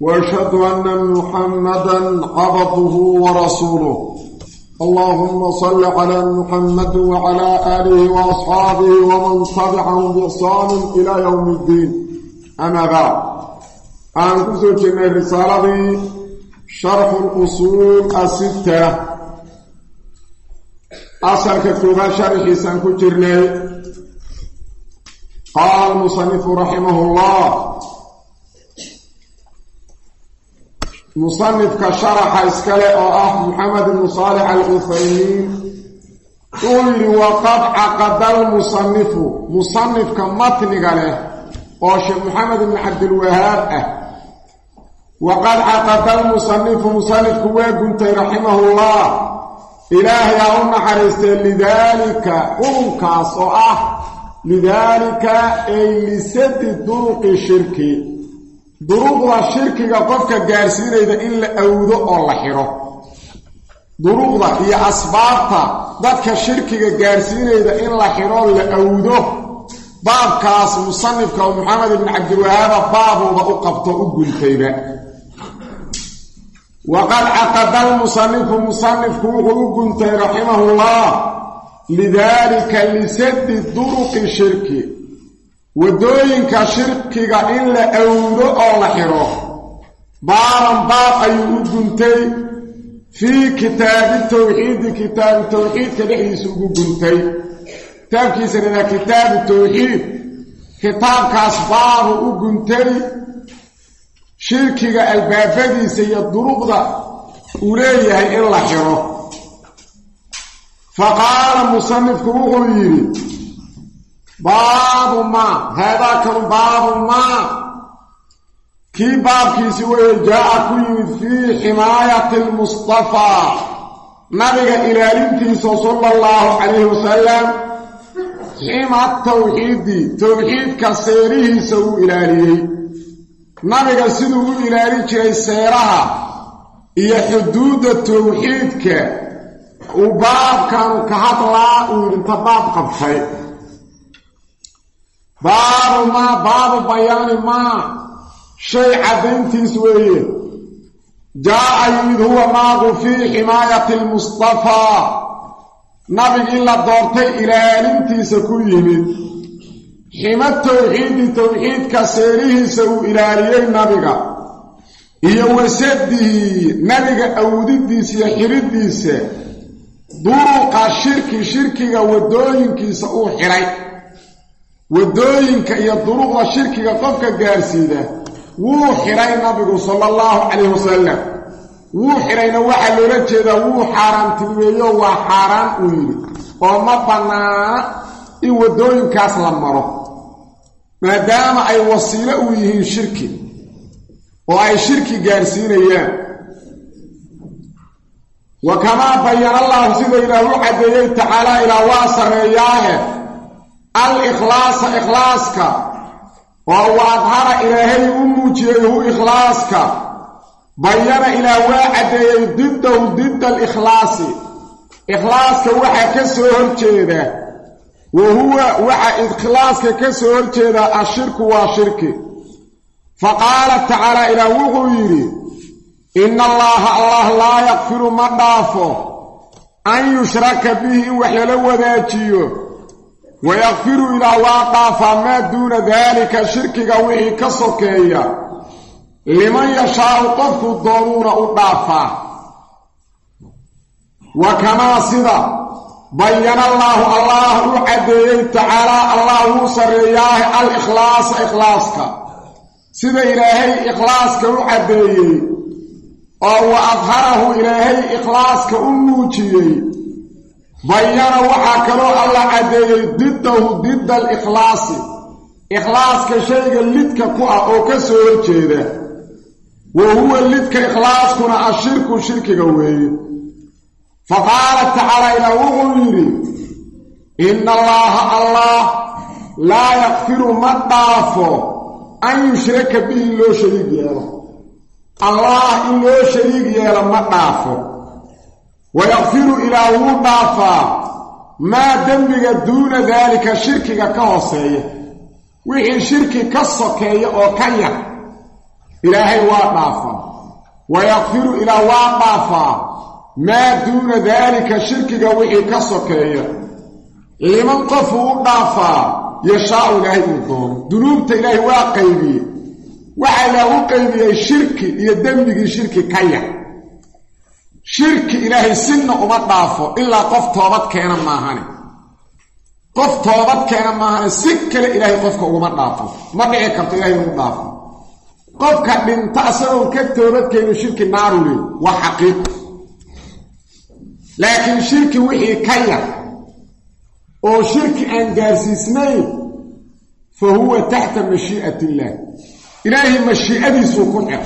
وأشهد أن محمدا عبده ورسوله اللهم صل على محمد وعلى آله وأصحابه ومن تبعهم بإحصان إلى يوم الدين أما بعد أنكسر جميع رسالتي شرح الأصول الستة أصل كتبها شرح سنكتر لي قال المصنف رحمه الله musanifka sharaxa iskale oo ah maxamed ibnu saalix al-uthaymiin uu yidhi waqad caqada almusanifu musanifka matniga leh oo sheekh maxamed ibnu cabdilwahaab ah. Waqad caqada almusanifu musanifku waa guntay raximahullah ilaahay aa u naxariistay lidaalika qurunkaas oo ah lidaalika ay lisadi duruqi shirki duruuqda shirkiga qofka gaarsiinayda in la awdo oo la xidho duruuqda iyo asbaabta dadka shirkiga gaarsiinayda in la xidho la awdo baabkaas musanifka oo maxamed ibn cabdiwahaaba baabuuba u qabto u guntayba. Waqad caqada almusanifu musanifku wuxuu u guntay raximahullah lidaalika lisadi duruqi shirki waddooyinka shirkiga in la awdo oo la xidho baaban baab ayuu u guntay. Fii kitaabi tawxiidi kitaabu tawxiidka dhexdiisa ugu guntay. Kitaabkiisana waa kitaabu tawxiid. Kitaabkaas baabu u guntay. Shirkiga albaabadiisa iyo duruqda uu leeyahay in la xidho fa qaala musanifku wuxuu yidhi baabu maa haadaakanu baabu maa kii baabkiisi weye jaa-a ku yimid fii ximaayati lmustafaa nabiga ilaalintiisa sala allahu calayhi wasalam xima tawxiidi. Towxiidka seerihiisa uu ilaaliyey. Nabiga siduu u ilaalin jiray seeraha iyo xuduudda towxiidka uu baabkanu ka hadlaa uu baab qabtay baabu maa baabu bayaani maa shay caddayntiis weeye. Jaa-a yimid huwa maagu fii ximaayati lmustafaa nabigii la doortay ilaalintiisa ku yimid. Xima towxiidi towxiidka seerihiisa uu ilaaliyey nabiga. Iyo wasadihi nabiga awdidiisa iyo xidhidiisa duruqa shirki shirkiga waddooyinkiisa uu xidhay waddooyinka iyo duruqda shirkiga qofka gaarsiida wuu xidhay nabigu sala allahu calayhi wasalam wuu xidhayna waxaa loola jeedaa wuu xaaraantinimeeyo waa xaaraan uu yidhi oo ma bannaana in waddooyinkaas la maro maadaama ay wasiilo u yihiin shirki oo ay shirki gaarsiinayaan. Wa kamaa bayana allahu sida ilaah u caddeeyey tacaalaa ilaa waa sarreeyaahe al ikhlaasa ikhlaaska. Oo wa adhara ilaahay u muujiyey hu ikhlaaska. Bayana ilaah waa caddeeyey diddahu didda alikhlaasi ikhlaaska waxaa ka soo horjeeda. Wa huwa waxa ikhlaaska ka soo horjeedaa ashirku waa shirki. Fa qaala tacaala ilaah wuxuu yidhi allaha allah laa yakfiru ma dhaafo an yushraka bihi in wax lala wadaajiyo wayakfiru ilaah waa dhaafaa maa duuna daalika shirkiga wixii ka sokeeya liman yashaau qofku doonuuna u dhaafaa wa kamaa sida bayana allaahu allah u caddeeyey tacaalaa allah wuu sarreeyaahe al ikhlaasa ikhlaaska sida ilaahay ikhlaaska u caddeeyey oo wa adharahu ilaahay ikhlaaska u muujiyey bayana waxaa kaloo alla caddeeyey diddahu didda alikhlaasi ikhlaaska shayga lidka ku ah oo ka soo horjeeda. Wa huwa lidka ikhlaaskuna ashirku shirkiga weeye. Fa qaala tacaala ilaa wuxuu yidhi ina allaaha allah laa yakfiru ma dhaafo an yushraka bihi loo shariig yeelo. Allah in loo shariig yeelo ma dhaafo wayakfiru ilaa wuu dhaafaa maa dembiga duuna daalika shirkiga ka hooseeya wixii shirki ka sokeeya oo ka yar ilaahay waa dhaafaa wayakfiru ilaa waa dhaafaa maa duuna daalika shirkiga wixii ka sokeeya liman qofuu u dhaafaa yashaau ilaahay uu doono dunuubta ilaahay waa qaybiye waxaa ilaahu qaybiyey shirki iyo dembigii shirki ka yar shirki ilaahay sinna uma dhaafo ilaa qof toobad keena maahane. Qof toobad keena maahane si kale ilaahay qofka uguma dhaafo. Ma dhici karto ilaahay ugu dhaafo. Qofka dhinta asagoon ka toobadkeenu shirki naaru leey waa xaqiiqo laakiin shirki wixii ka yar oo shirki aan gaarsiisnayn fa huwa taxta mashii'ati illaah ilaahay mashii'adiisuu ku xir.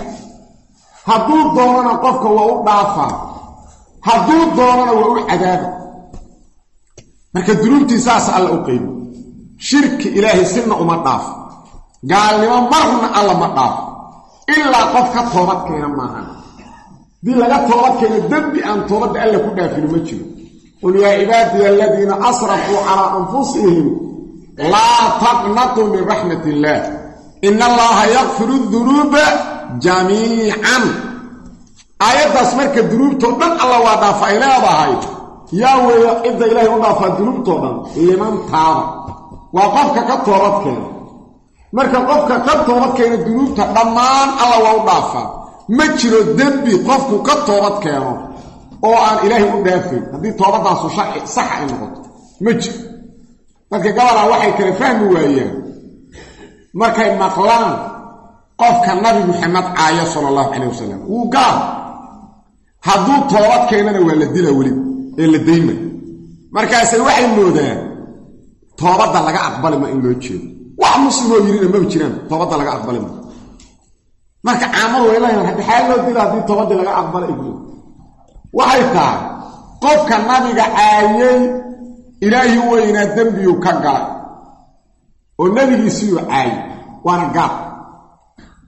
Hadduu doonana qofka waa u dhaafaa hadduu doonana waa u cadaaba. Marka dunuubtii saas alla u qaybi shirki ilaahay sina uma dhaafo gaalnimo marna alla ma dhaafo ilaa qof ka toobad keena maahan haddii laga toobad keeno dembi aan toobadda alla ku dhaafino ma jiro. Qul yaa cibaadiya aladiina asrafuu calaa anfusihim laa taqnatuu min raxmat illaah. Ina allaha yakfiru dunuuba jamiican aayaddaas marka dunuubtoo dhan alla waa dhaafa ay leedahay yaa weeye cidda ilaahay u dhaafaa dunuubtoo dhan liman taaba waa qofka ka toobad keena marka qofka ka toobad keena dunuubta dhammaan alla waa u dhaafaa ma jiro dembi qofku ka toobad keeno oo aan ilaahay u dhaafayn haddii toobadaasu saxa ay noqoto ma jiro. Dadka gabalaa waxay kala fahmi waayaan markay maqlaan qofka nabi maxamed caaya sala allahu calayh wasalam wuu gaal hadduu toobad keenana waa la dila weli ee la dayma markaase waxay moodaan toobadda laga aqbali ma in loo jeedo. Wax muslimoo yidhina maba jiraan toobadda laga aqbali ma. Marka caamadu way leeyahan haddi xaal loo dila haddii toobaddii laga aqbala waxay tahay qofka nabiga caayay ilaahi weynaa dembiyuu ka galay oo nebigiisiiyuu caayay waana gaal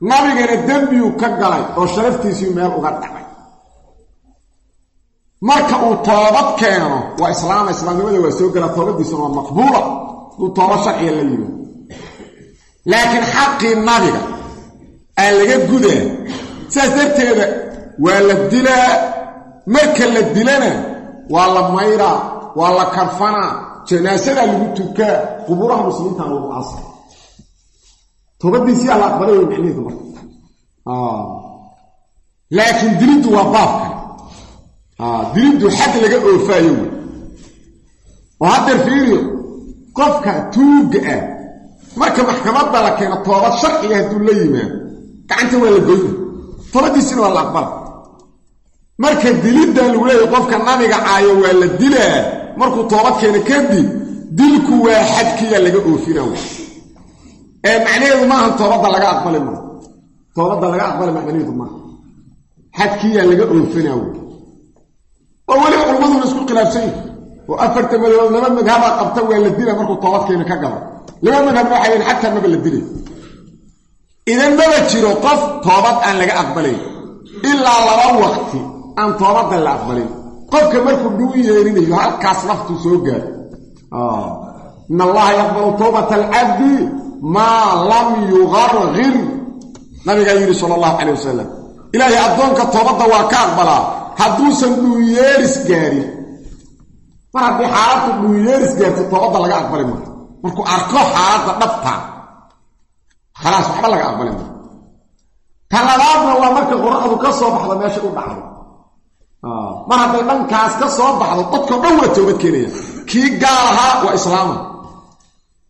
nabigana dembiyuu ka galay oo sharaftiisii meel uga dhacay marka uu toobad keeno waa islaama islaamnimada waa soo gala toobadiisuna waa maqbuula. Uu toobad sharciga la yimi laakiin xaqii nabiga aa laga gudaa sidaas darteeda waa la dilaa. Marka la dilana waa la mayraa waa la karfanaa. Janaasadaa lagu tukaa qubuuraha muslimiintaan lagu aasa toobadiisii aa la aqbalay macnaheedu marka. Laakiin diliddu waa baabka diliddu xad laga oofaayo wey. Oo haddeer fiiriyo qofka tuugga ah marka maxkamadda la keeno toobad sharciga hadduu la yimaado gacanta waa la goyna. Toobaddiisina waa la aqbala. Marka diliddan lagu leeyahy qofka nabiga caayo waa la dilaa markuu toobad keeno kadib dilku waa xadkiyaa laga oofina wey. Ee macnaheedu maaha toobadda laga aqbali maa toobadda laga aqbali macnaheedu maaha xadkiyaa laga oofinaa wey oo weliba culmaduna isku khilaafsan. Yihi oo afarta madhabood laba madhabaa qabta waa la dila markuu toobadkeena ka galo. Laba madhabna waxay yihiin xataa maba la dilay. Idan maba jiro qof toobad aan laga aqbalayn ilaa laba waqti aan toobadda la aqbalin. Qofka markuu dhuu yeerinayo halkaas naftuu soo gaaro in allaha yaqbalu towbata alcabdi maa lam yuqargir nabigaa yidhi sala allahu calay wasalam ilaahay addoonka toobadda waa ka aqbalaa hadduusan dhuuyeeris gaarin. Mar haddii xaaladdu dhuuyeeris gaarto toobadda laga aqbali maayo. Markuu arko xaaladda dhabtaa khalaas waxba laga aqbali maayo. Labaadna waa marka qora'du ka soo baxdo meesha u dhacdo. Mar hadday dhankaas ka soo baxdo dadkao dhan waa toobad keenaya. Kii gaal ahaa waa islaama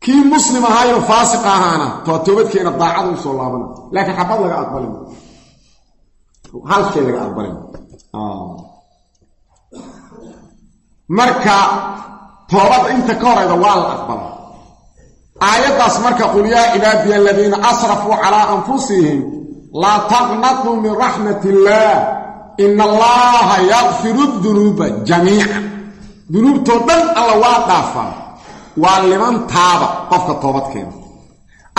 kii muslim ahaayo faasiq ahaana toa toobadkeena daacada u soo laabana. Laakiin xabad laga aqbali maayo. Hal shay laga aqbali maayo marka toobadda inta ka horayda waa la aqbala aayaddaas marka qul yaa cibaadiya aladiina asrafuu calaa anfusihim laa taqnatuu min raxmat illaah ina allaha yakfiru dunuuba jamiica dunuubtoo dhan alla waa dhaafaa. Waa liman taaba qofka toobadkeena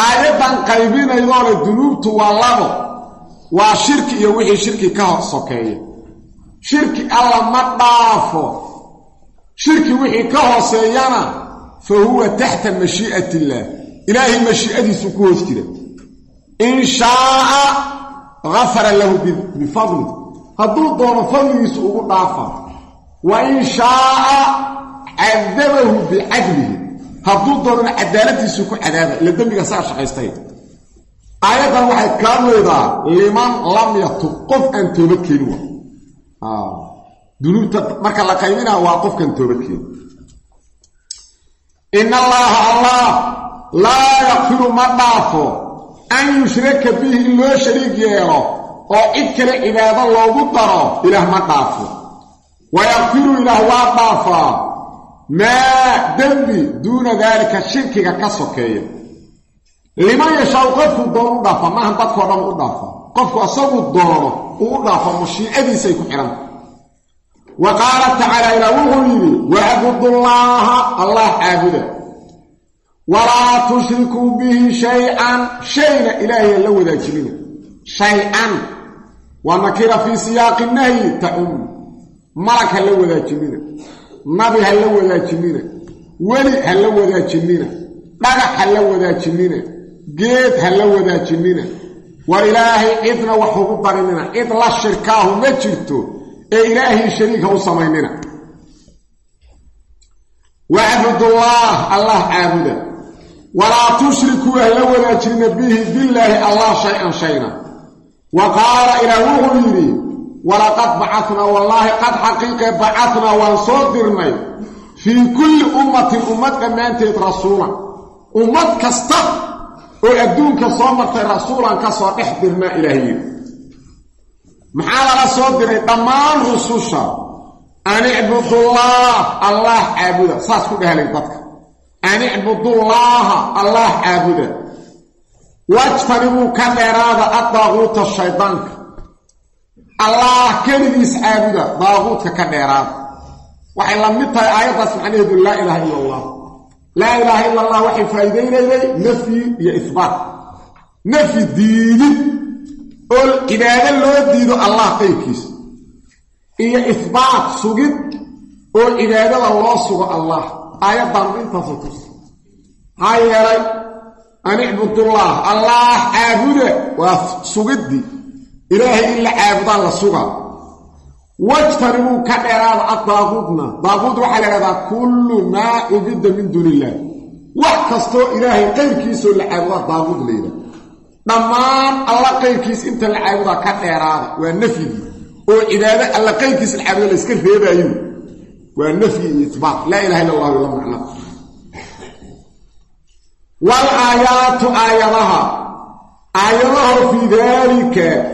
aayaddan qaybinaydoo le dunuubtu waa labo. Waa shirki iyo wixii shirki ka sokeeya shirki alla ma dhaafo. Shirki wixii ka hooseeyana fa huwa taxta mashii'at illaah ilaahay mashii'adiisu ku hoos jira. In shaaa gafara lahu bifadli hadduu doono fadligiisu ugu dhaafa wa in shaaa cadabahu bicadlihi hadduu doonana cadaaladiisu ku cadaaba ila dembiga saa shaqaystay. Aayaddan waxay kaa leedaa liman lam yatub qof aan toobad keenin wa dunuubta marka la qaybinaa waa qofkaan toobad keenin in allaaha allah laa yakfiru ma dhaafo an yushraka bihi in loo shariig yeelo oo cid kale cibaado loogu daro ilaah ma dhaafo. Wa yakfiru ilaah waa dhaafaa. Maa dembi duuna daalika shirkiga ka sokeeya. Liman yashaau qofkuu doono u dhaafa maahan dadkao dhan u dhaafa qofku asagu doono uu u dhaafo mashiicadiisay ku xidhanta wa qaala tacaala ilaah wuxuu yidhi wacbudullaaha allah caabuda. Walaa tushrikuu bihi shay-an. Shayna ilaahay la wadaajinina. Shay-an. Waa nakira fii siyaaqi nahyi tacum malag ha la wadaajinina. Nabi ha la wadaajinina. Weli ha la wadaajinina. Dhagax ha la wadaajinina. Geed ha la wadaajinina war ilaahay cidna wax ugu darinina cid la shirkaahu ma jirto ee ilaahay shariika u samaynina. Wacbudullaah allah caabuda. Walaa tushrikuu ha la wadaajinina bihi billaahi allah shay-an shayna. Wa qaala ilaah wuxuu yidhi walaqad bacatnaa wallaahi qad xaqiiqe bacatnaa waan soo dirnay fii kulli ummatin ummad dhammaanteed rasuulan. Ummad kasta oo adduunka soo martay rasuulan ka soo dhex dirnaa ilaah yidhi. Maxaa lala soo diray? Dhammaan rususha. An icbudullaah allah caabuda. Saas ku dhahlay dadka. An icbudullaaha allah caabuda. Wajtanibuu ka dheeraada addaaquuta shaydaanka. Allah keligiis caabuda daaquudka ka dheeraada. Waxay la mid tahay aayaddaas macnaheedu laa ilaaha ila allah laa ilaaha ila allah waxay faa'iidaynayday nafyi iyo ihbaat nafyi diidid oo cibaado loo diido allah qayrkiisa iyo ihbaat sugid oo cibaadada loo sugo allah. Aayaddaanu intaasu tusa maxaa yeelay an icbudullah allah caabuda waa sugiddii ilaahay in la caabudaan la sugaa wajtanibuu ka dheeraada addaaquudna daaquud waxaa la idhahdaa kullu maa cubida min duuni illah wax kastoo ilaahay qayrkiisoo la caabudaa daaquud la yidhaha dhammaan alla qayrkiis inta la caabudaa ka dheeraada waa nafyigii oo cibaado alla qayrkiis la caabuda layska reebaayo. Waa nafyi iyo itbaat laa ilaha illa allahu ila macna. Wal aayaatu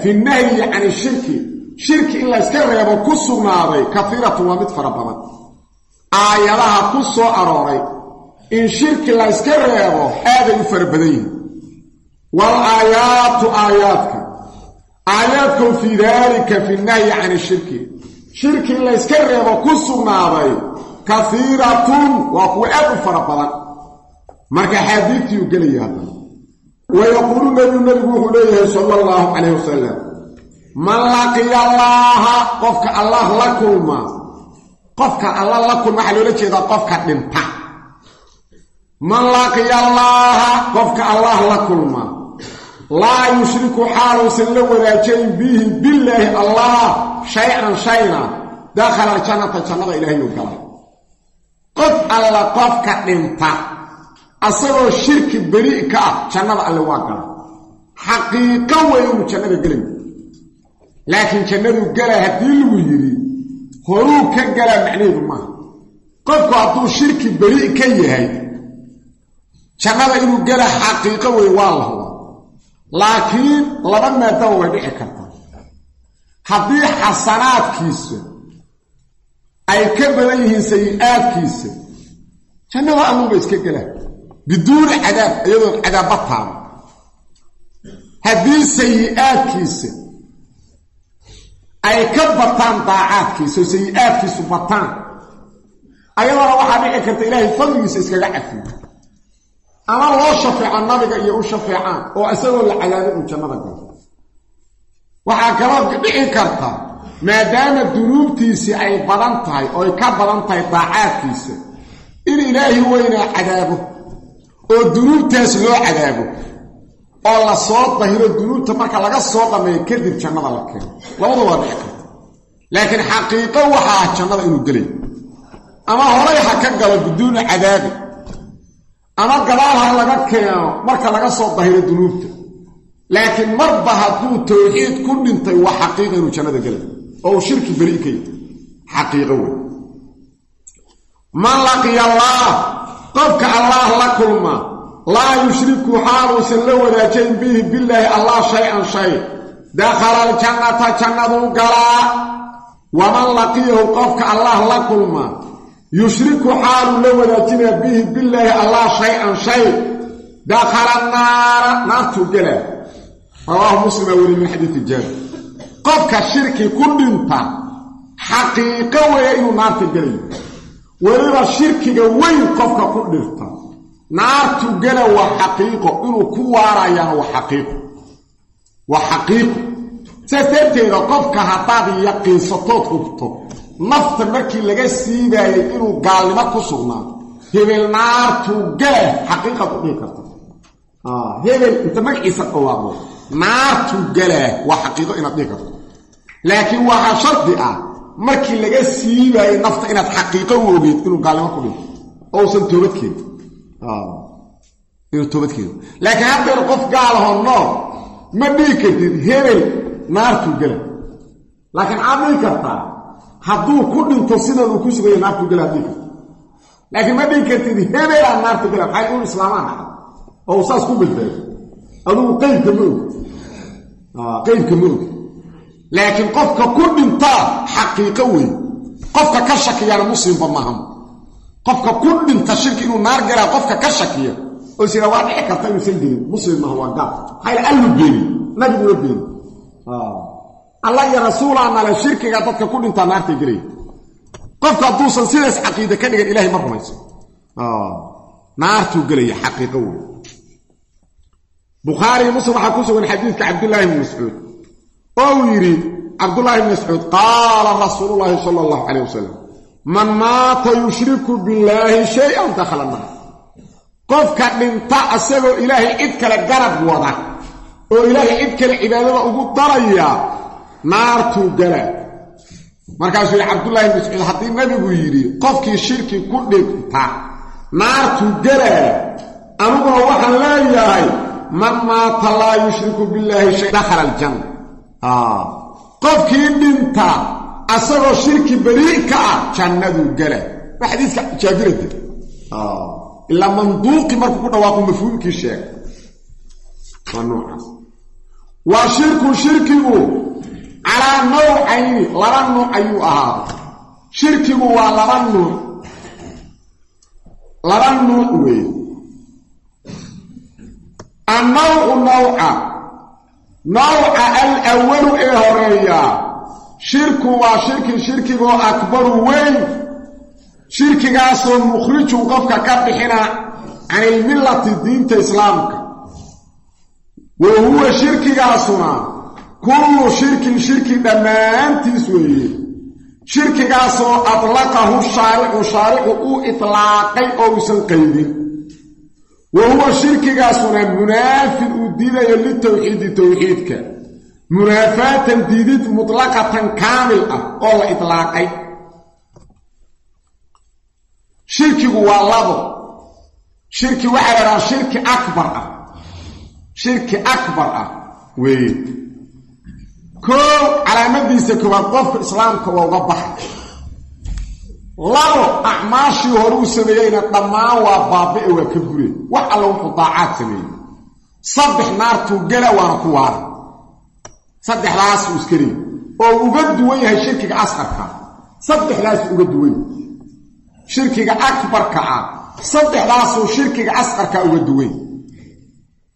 fi nahyi can ishirki shirki in layska reebo ku sugnaaday kafiiratun waa mid fara badan. Aayadaha ku soo arooray in shirki layska reebo aaday u fara badan yihiin wal aayaatu aayaadka. Aayaadkoo fii daalika fi nahyi can ishirki shirki in layska reebo ku sugnaaday kafiiratun waa kuwa aad u fara badan. Marka xaadiidtiiu gelaya haddana wayaquulu nabiyu nabigu wuxuu leeyahay sala allahu calayh wasalam man laqiya allaaha qofka allah la kulma. Qofka alla la kulma waxaa loola jeedaa qofka dhinta man laqiya allaaha qofka allah la kulma. Laa yushriku xaaluusan la wadaajayn bihi billaahi allah shay-an shayna. Dakhala aljannata jannada ilaahayuu galay. Qof alla qofka dhinta asagoo shirki beri ka ah jannada alle waa gala xaqiiqo wey inuu jannada gelayo laakiin jannaduu gala haddii lagu yidhi horuu ka galaa macnaheedu maaha. Qofku hadduu shirki beri ka yahay jannada inuu gala xaqiiqo wey waa la huba. Laakiin laba maadaba way dhici kartaa. Haddii xasanaadkiisa ay ka badan yihiin sayi-aadkiisa jannada alluuba iska gelaa biduuni cadaab iyadoon cadaabba taaba haddii sayi-aadkiisa ay ka bataan daacaadkiisa oo sayi-aadkiisu bataan. Ayadoona waxaa dhici karta ilaahay fadligiisa iskaga cafiyo. Ama loo shafeeco nabiga iyo u shafeecaan oo isagoo la cadaabo uu jannada galo. Waxaa kaloo dhici karta maadaama dunuubtiisii ay badan tahay oo ay ka badan tahay daacaadkiisa in ilaahi weynaa cadaabo oo dunuubtaas loo cadaabo oo la soo dahiro dunuubta marka laga soo dhameeyo kadib jannada la keeno. Labadu waa dhici laakiin xaqiiqo waxa ah jannada inuu gelay. Ama horay ha ka galo biduuni cadaabi. Ama gadaal ha laga keeno marka laga soo dahiro dunuubta. Laakiin marba hadduu tawxiid ku dhintay waa xaqiiqa inuu jannada gelay. Oo uu shirki beri ka yahy xaqiiqo wey man laqiya allaah qofka allaah la kulma laa yushriku xaaluusan la wadaajayn bihi billaahi allah shay-an shay. Dakhala aljannata jannaduu galaa. Waman laqiyahu qofka allah la kulma. Yushriku xaaluu la wadaajinaa bihi billaahi allah shay-an shay. Dakhala naara naartuu gelaa rawaahu muslima weli min xadiidi jaabir qofka shirki ku dhinta xaqiiqo weeye inuu naarta gelayo. Weliba shirkiga weyn qofka ku dhirta naartu gela waa xaqiiqo inuu ku waarayaana waa xaqiiqo. Waa xaqiiqo. Saas darteeda qofka haddaad yaqiinsatood hubto nafta markii laga siibaayay inuu gaalnimo ku sugnaato hebel naartuu gela xaqiiqaad u dhihi karta. Hebel inta magaciisa dhawaaqdo naartuu galaa waa xaqiiqo inaad dhihi karto. Laakiin waxaa shardi ah markii laga siibaayay nafta inaad xaqiiqo u ogeyd inuu gaalnimo ku dhinto ousan toobadkeed inuu toobadkeedo laakiin haddeer qof gaalahoo nool ma dhihi kartid hebel naartuu gala laakiin aad dhihi kartaa hadduu ku dhinto sidan uu ku sugaya naartuu gala ad dhihi karta laakiin ma dhihi kartid hebelaa naartu gala maxay inu islaamaan dhacda oo uu saas ku badbaado adugu qaybka ma og qaybka ma og laakiin qofka ku dhintaa xaqiiqo weyn. Qofka ka shakiyaana muslimba maaha qofka ku dhinta shirki inuu naar galaa qofka ka shakiya oo sira waa dhici karta inuusan gelin muslim maaha waa gaal maxaa allu beeni nabiguna beeni allah iyo rasuulaa nale shirkiga dadka ku dhintaa naartay gelaya qofka hadduusan sidaas caqiide ka dhigan ilahay ma rumayso. Naartuu gelaya xaqiiqo bukhaari muslim waxaa ku sugan xadiidka cabdullaahi bni mascuud. Oo uu yidhi cabdullaahi bni mascuud qaala rasuulu llaahi sala allahu calayh wasalam man maata yushriku billaahi shay-an dakhala naar qofka dhinta asagoo ilaahay cid kale garab wada oo ilaahay cid kale cibaadada ugu daraya naartuu galaa markaasuu yidhi cabdullaahi bni mascuud haddii nabigu yidhi qofkii shirki ku dhinta naartuu galaa aniguna waxaan leeyahay man maata laa yushriku billaahi shay dakhala aljanna. Qofkii dhinta asagoo shirki berii ka ah jannaduu gala. Waa xadiiska jaabirada ilaa manduuqi markuu ku dhawaaqu mafhuumkii sheegay. Waa noocaas. Waa shirku shirkigu calaa nawcayni laba nuuc ayuu ahaaday. Shirkigu waa laba nuuc laba nuuc weeye. Annawcu nawca. Nawca alawalu ee horreeya shirku waa shirki shirkigoo akbaru weyn. Shirkigaasoo mukhrijun qofka ka bixina can ilmillati diinta islaamka. Wa huwa shirkigaasuna kullu shirkin shirki dhammaantiis weeye. Shirkigaasoo adlaqahu shaaricu shaaricu uu itlaaqay oo uusan qaydin wa huwa shirkigaasuna munaafin uu diidayo litawxiidi towxiidka munaafaatan diidid mutlaqatan kaamil ah oo la itlaaqay shirkigu waa labo. Shirki waxaa lahahaa shirki akbar ah. Shirki akbar ah weeye. Koow calaamadiisa koowaad qofka islaamka waa uga baxay. Labo acmaashii hore uu sameeyeyna dhammaan waa baabi'e waa ka gure wax alla wuxuu daacaad sameeyey. Saddex naartuu gela waana ku waara saddexdaasuu iska leey oo uga duwan yahay shirkiga asqarka saddexdaasuu uga duwan yahay. Shirkiga akbarka ah saddexdaasuu shirkiga asqarka uga duwan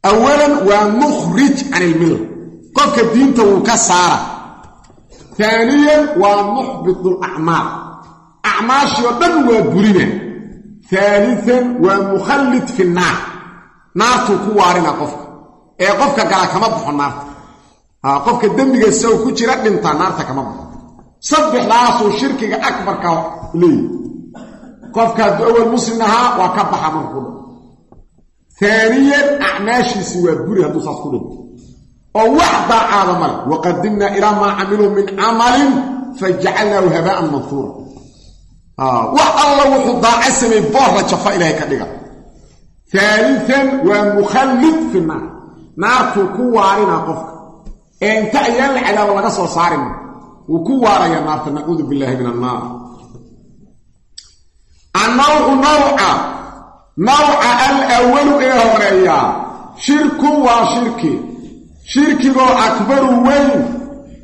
awalan waa mukhrij can ilmilla qofka diinta wuu ka saara. Taaniyan waa muxbitu lacmaal acmaashii oo dhan waa burina. Haalian waa mukhallid fi naar. Naartuu ku waarina qofka. Ee qofka gala kama baxo naarta qofka dembiga ku jira dhintaa naarta kama baxo saddexdaasuu shirkiga akbarka leeyi qofka hadduu awal muslim ahaa waa ka baxa marku ku dha taaniyan acmaashiisii waa buri hadduu saas ku dhinto. Oo wax daacaada male waqadimnaa ilaa maa camiluu min camalin fajacalnaahu habaa'an manhuura wax alla wuxuu daaca samay boorla jafa ilaahay ka dhiga. Haalian waa mukhallid fi naar. Naartuu ku waarinaa qofka inta ayaan la cadaabo laga soo saarima wuu ku waaraya naarta nacuudu billaahi min annaar annawcu nawca. Nawca alawalu ee horeeyaa shirkun waa shirki. Shirkigoo akbaru weyn.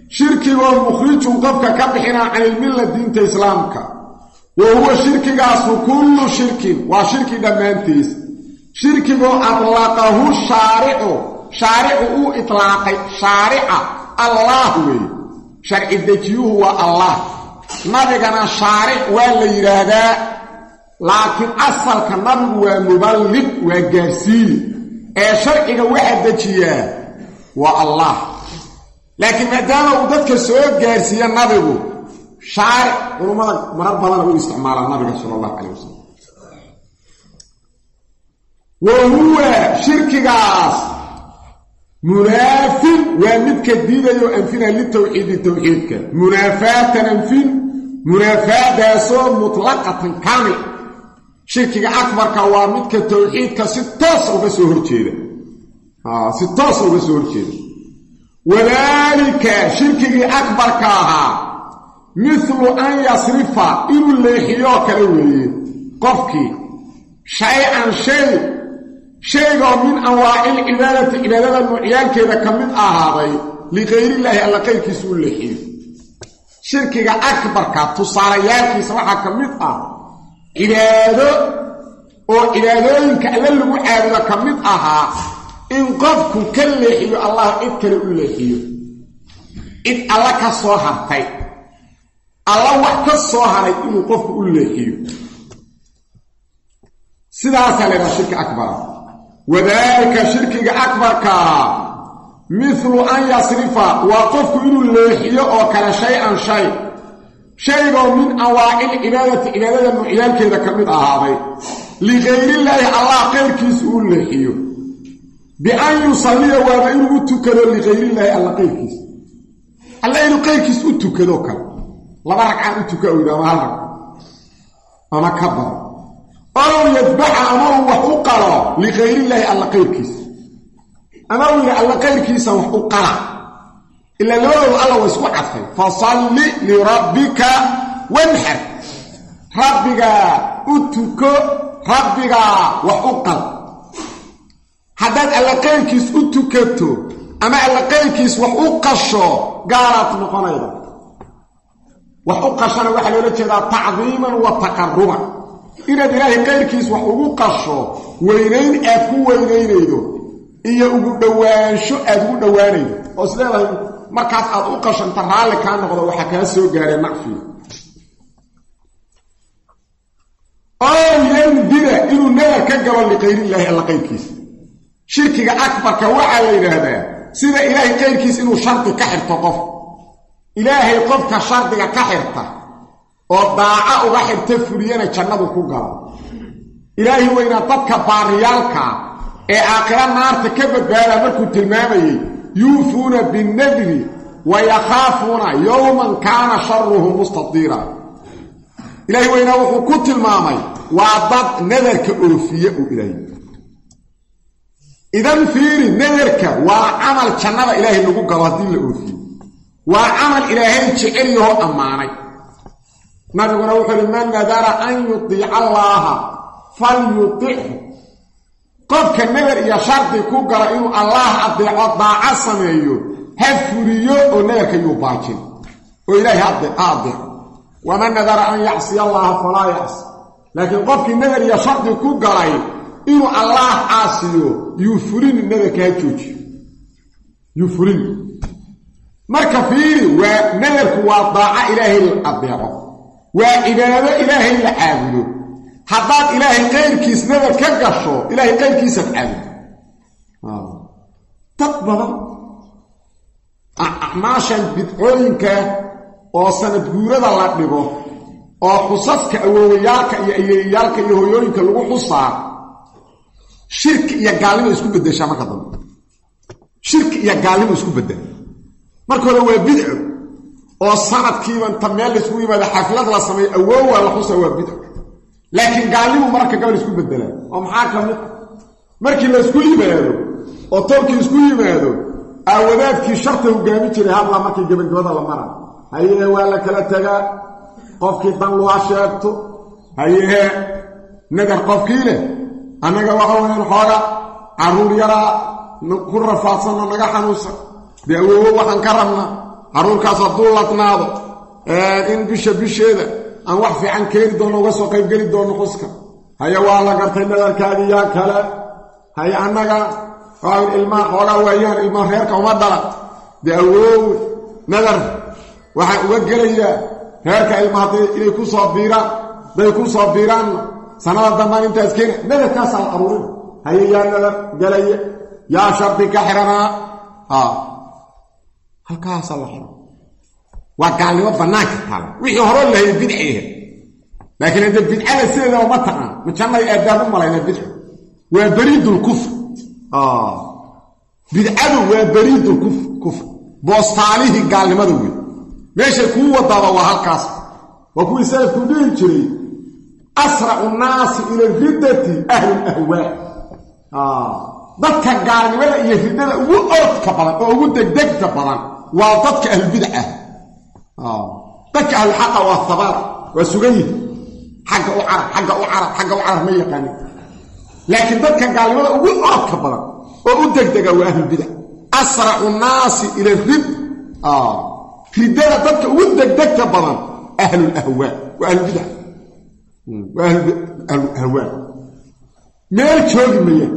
Shirkigoo mukhrijun qofka ka bixinaa canilmilla diinta islaamka. Wa huwa shirkigaasu kullu shirkin. Waa shirki dhammaantiis. Shirkigoo atlaqahu shaaricu shaaricu uu itlaaqay shaarica allaah weeye. Sharci dejiyuhu waa allah. Nabigana shaaric waa la yidhaahdaa laakiin asalka nabigu waa muballig waa gaarsiiye ee sharciga waxa dejiyaa waa allah. Laakiin maadaama uu dadka soo gaarsiiye nabigu shaaric culummada marar badana u isticmaalaa nabiga sala allahu calayh wasalam wa huwa shirkigaas munaafin waa midka diidayo anfina litawxiidi tawxiidka. Munaafaatan anfin munaafaadaasoo mutlaqatan kaamil. Shirkiga akbarka waa midka tawxiidka si toosa uga soo horjeeda. Si toosa uga soo horjeeda. Wadaalika shirkigii akbarka ahaa mithlu an yasrifa inuu leexiyoo kale weeye. Qofkii shay-an shay shaygoo min anwaacil cibaadati cibaadada nuucyaalkeeda ka mid ahaaday likhayrillaahi alla qayrkiisa u leexiyo shirkiga akbarka tusaalayaalkiisa waxaa ka mid ah cibaado oo cibaadooyinka alle lagu caabudo ka mid ahaa in qofku ka leexiyo allah cid kale u leexiyo. Cid alla ka soo hartay alla wax ka soo haray inuu qofku u leexiyo. Sidaasaa la ydhaha shirki akbara wadaalika shirkiga akbarkaa mithlu an yasrifa waa qofku inuu leexiyo oo kale shay-an shay. Shaygoo min anwaacil cibaadati cibaadada nuucyaalkeeda ka mid ahaaday. Likhayrillaahi allah qayrkiisa uu leexiyo. Bian yusalliya waaba inuu u tukado likhayrillaahi alla qayrkiisa alla inuu qayrkiisa u tukado kale. Laba ragcaan u tuka oyda ama hal rag ama ka bado ow yadbaxa ama uu wax u qalo likhayrillaahi alla qayrkiisa. Ama uu yidhi alla qayrkiisa wax u qala. Ilaa labadoodu alla waa isku cadfay fasalli lirabbika wanxar rabbigaa u tuko rabbigaa wax u qal. Haddaad alla qayrkiis u tukato ama alla qayrkiis wax u qasho gaalaad noqonayda. Wax u qashana waxaa loola jeedaa tacdiiman wa taqaruban inaad ilaahay qayrkiis wax ugu qasho weynayn aad ku weynaynaydo iyo ugu dhowaansho aad ugu dhowaanaydo. Oo is leedahay markaas aad u qashanta raalli kaa noqdo waxaa kaa soo gaareen nacfiga oo yandira inuu nadar ka galo likhayrillaahi alla qayrkiisa shirkiga akbarka waxaa la yidhaahdaa sida ilaahay qayrkiis inuu shardi ka xirto qof. Ilaahay qofka shardiga ka xirta oo daaca uga xirta fuliyana jannadu ku galo. Ilaahay weynaa dadka baariyaalka ee aakhira naarta ka badbaadaa markuu tilmaamayey yuufuuna binnadri wa yakhaafuuna yowman kaana sharuhu mustadiira. Ilaahay weynaa wuxuu ku tilmaamay waa dad nadarka oofiye uu ilaahay. Idan fiiri nadarka waa camal jannada ilaahay lagu galo haddii la oofiye waa camal ilaahay jecel yahoo ammaanay nabiguna wuxuu uhi man nadara an yudiica allaaha falyutichu qofka nadar iyo shardi ku gala inuu allaah adeeco daaco sameeyo ha furiyo oo nadarka yuu baajin oo ilaahay ha adeeco waman nadara an yacsiya allaha falaa yacsi. Laakiin qofkii nadar iyo shardi ku galay inuu allaah caasiyo yuu fulini nadarka ha joojiyo. Yuu fulini marka fiiri waa nadarku waa daaco ilaahay la adeeco waa cibaado ilaahay la caabudo. Haddaad ilaahay qayrkiis nadar ka gasho ilaahay qayrkiisaad caabudo. Dad badan acmaashan bidcooyinka oo sanad guurada la dhigo oo xusaska awoowayaalka iyo ayeeyaalka iyo hoyooyinka lagu xusaa shirki iyo gaalnimo isku bedeshaa marka dambe. Shirki iyo gaalnimo isku bedela marka hore waa bidco oo sanadkiiba inta meel laysku yimaado xaflad la sameeyo awoowa la xusa waa bidco laakiin gaalnimu mararka gabal isku bedelaa oo maxaa ka mid? Markii laysku yimaado oo tolkii isku yimaado aawadaadkii sharta hogaami jiray hadla markii gabagabada la mara hayee waa la kala tagaa. Qofkii dan luha sheegto hayee nadar qofkii leh annaga waxa weyaan xooga carruur yaraa ku rafaadsanno naga xanuunsan. Dee awoowo waxaan ka rabnaa carruurkaas hadduu ladnaado in bisha bisheeda aan wax fiican keeni doonno uga soo qaybgeli doonno xuska haye waa la gartay nadarkaadii yaa kale. Haye annaga ilmaa xoogaa waayaan ilmaa reerka uma dhala. Dee awoowe nadar waxaan uga gelayaa reerka ilma hadday inay ku soo biiraan day ku soo biiraanna sanada dambaan intaas keena nadarkaasaa la aruurina haye yaa nadar gelaya. Yaa shardi ka xiranaa halkaasaa la xiran waa gaalnimo bannaanka taala wixii horoo lahayay bidci ahayd laakiin hadde bidcada sideedaba ma taqaan ma jannay aadaab u malayna bidcu waa bariidul kufr bidcadu waa bariidul kufr boostaalihii gaalnimada wey. Meeshay kuu wadaaba waa halkaas. Waa kuwii salafku dhihi jiray asracu nnaasi ila riddati ahlulahwaa dadka gaalnimada iyo riddada ugu orodka badan oo ugu degdegta badan waa dadka ahlulbidac ah. Dadka ahluxaqa waa habaat waa sugan yihi xagga u carab xagga u carab xagga u carab ma yaqaanin laakiin dadka gaalnimada ugu orodka badan oo u degdega waa ahlulbidac asracu nnaasi ila rid riddada dadka ugu degdegta badan ahlulahwaa waa ahlulbidac waa ahlulahwaa meel joogi mayaan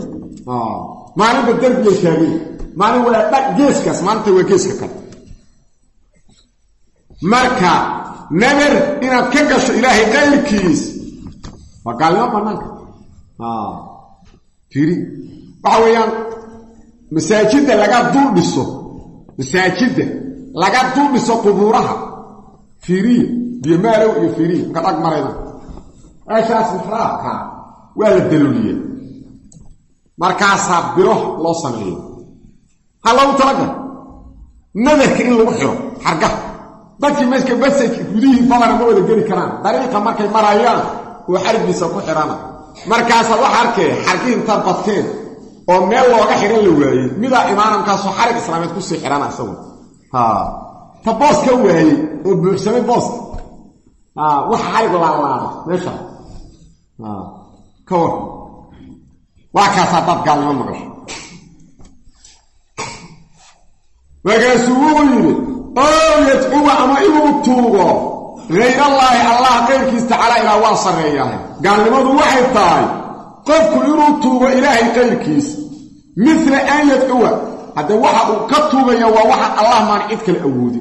maalinba darbiyay taagay. Maalin waa dha geeskaas maalinta waa geeska kale marka nabar inaad ka gasho ilaahay qayrkiis. Waa gaalnimo bannaanka fiiri waxa weeyaan masaajidda laga dul dhiso masaajidda laga dul dhiso qubuuraha. Fiiriya biyo maalow iyo fiiriya ka dhag marayna. Meeshaas mixraabka waa la dalooliye markaasaa biro loo sameeyo. Ha lagu talagal nadarka in lagu xiro xargaha dadkii meska basajka gudihii badana ma wada geli karaan. Dariiqa markay marayaan oo xargiisa ku xihana markaasaa waxa arkee xargii inta badteen oo meel looga xihan la waayey. Midaa imaanamkaasoo xarig islaameed ku sii xihana isagu. Ta boos ka waayey oo buuxsamay booska wax xarig laalaada meesha. Ka war waa kaasaa dad gaalnimo maqasho markaasuu wuxuu oo yadcuba ama inuu tuugo hayrallaahi allah qayrkiis tacaala ilaa waa sarreeyahay. Gaalnimadu waxay tahay qofku inuu tuugo ilaahay qayrkiis mila an yadcuwa haddee waxa uu ka tuugaya waa waxa allah maan cid kale awoodi.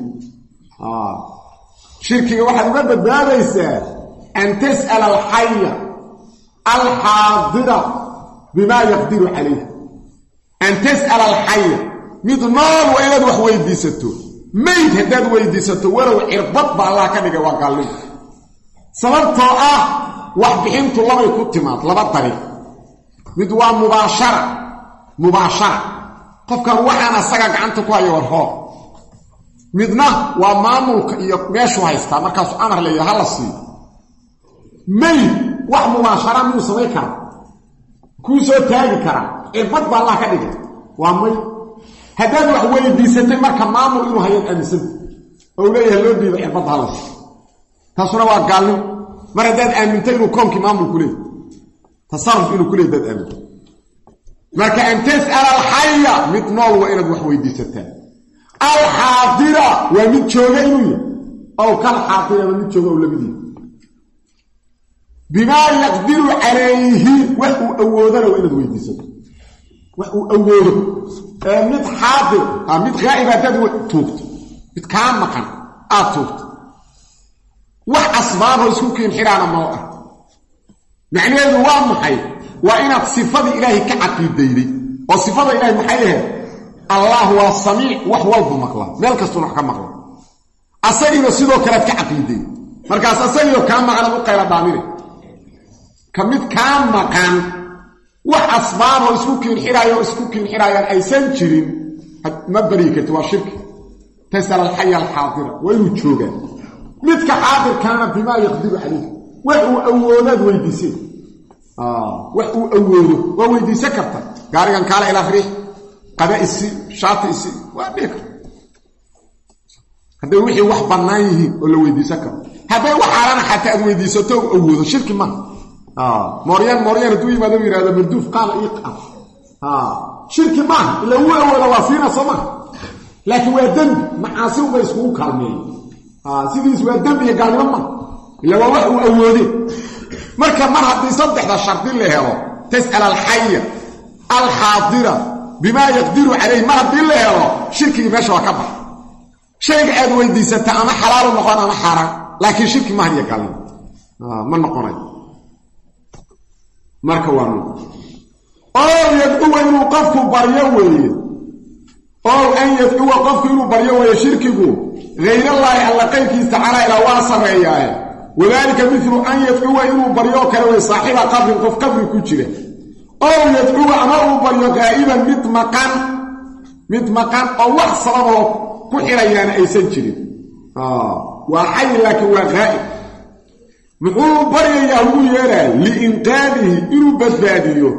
Shirkiga waxaad uga badbaadaysaa an tas'ala alxaya alxaadira bimaa yaqdiru calayh an tas'ala alxaya mid nool waa inaad wax weydiisato mayd haddaad weydiisato walow cirbad ba allah ka dhigay waa gaalnimo. Sababtoo ah waxbixintu labay ku timaad laba dariiq mid waa mubaashara mubaashara. Qofkan waxaan asaga gacanta ku hayo war hoo midna waa maamulka iyo meeshuu haystaa markaasuu amar leeyaha hala siiyo. Mayd wax mubaashara miyuu samayn karaa kuu soo taagi karaa? Cirbad ba allah ka dhigay. Waa may haddaad wax weydiisatay marka maamul inuu hayaan aaminsanta oo leeyahay loo dhiiba cirbadda halas taasuna waa gaalnimo mar haddaad aaminto inuu koonkii maamulku leey tasaruf inuu ku leey hadaad aaminto marka an tas'ala alxaya mid nool waa inaad wax weydiisataa alxaadira waa mid jooga inuu yahy ow kal xaadira waa mid jooga ow la mid yahy bimaa yaqdiru calayhi wax uu awoodana waa inaad weydiisato. Wax awoodo mid xaadir mid haa'ib haddaad tuugto. Mid kaa maqan aad tuugto. Wax asbaaboo isku kiinxidhaana moo ah macnaheedu waa maxay? Waa inaad sifadii ilaahay ka caqiidayday. Oo sifada ilaahay maxay ahayd? Allah waa samiic wax walbu maqla. Meel kastuuna wax ka maqla. Asagiina sidoo kalead ka caqiiday markaas asagiio kaa maqan u qayla dhaamine ka mid kaa maqan wax asbaaboo isku kiinxidhaayo oo isku kiinxidhaayaan aysan jirin ma baryi karti waa shirki tasal alxaya alxaadira waa inuu joogaa midka xaadirkaana bimaa yaqdiru calayh wax uu awoodaad weydiisay wax uu awoodo waa weydiisan karta. Gaarigan kaala ilaa riix qada isi shaati isi waa dhihi karta wixii wax bannaan oo la weydiisan karo hadday waxaalana xataa aad weydiisato awoodo. Shirki maaha mooryaan mooryaan hadduu yimaado yihahdo marduuf qaala ii qaal shirki maaha ila wuu awooda waa siina soo maha laakiin waa dembi macaasi unbay iskugu kaalmeeyey sidiis waa dembi iyo gaalnimo maaha ila waa wax uu awoodeen marka mar haddii saddexda shardi la helo tas'al alxaya alxaadira bimaa yaqdiru calayh mar haddii la helo shirkigii meesha waa ka baxa shayga aad weydiisata ama xalaalu noqon ama xaaraan laakiin shirki maaha iyo gaalnimo ma noqonay marka waa mid. Oo yadcuwa inuu qofku baryo weeye. Oo an yadcuwa qofku inuu baryo weeye shirkigu. Hayrallaahi alla qayrkiis tacaala ilaa waa sarreeyaaye wadaalika midlu an yadcuwa inuu baryoo kale way saaxiiba qabrin qof qabri ku jira. Ow yadcuwa ama uu baryo qaa'iban mid maqan mid maqan oo wax sababoo ku xidhayaana aysan jirin. Waa xay laakiin waa qaa'ib muxuu baryayaa ugu yeedhaa liinqaadihi inuu badbaadiyo.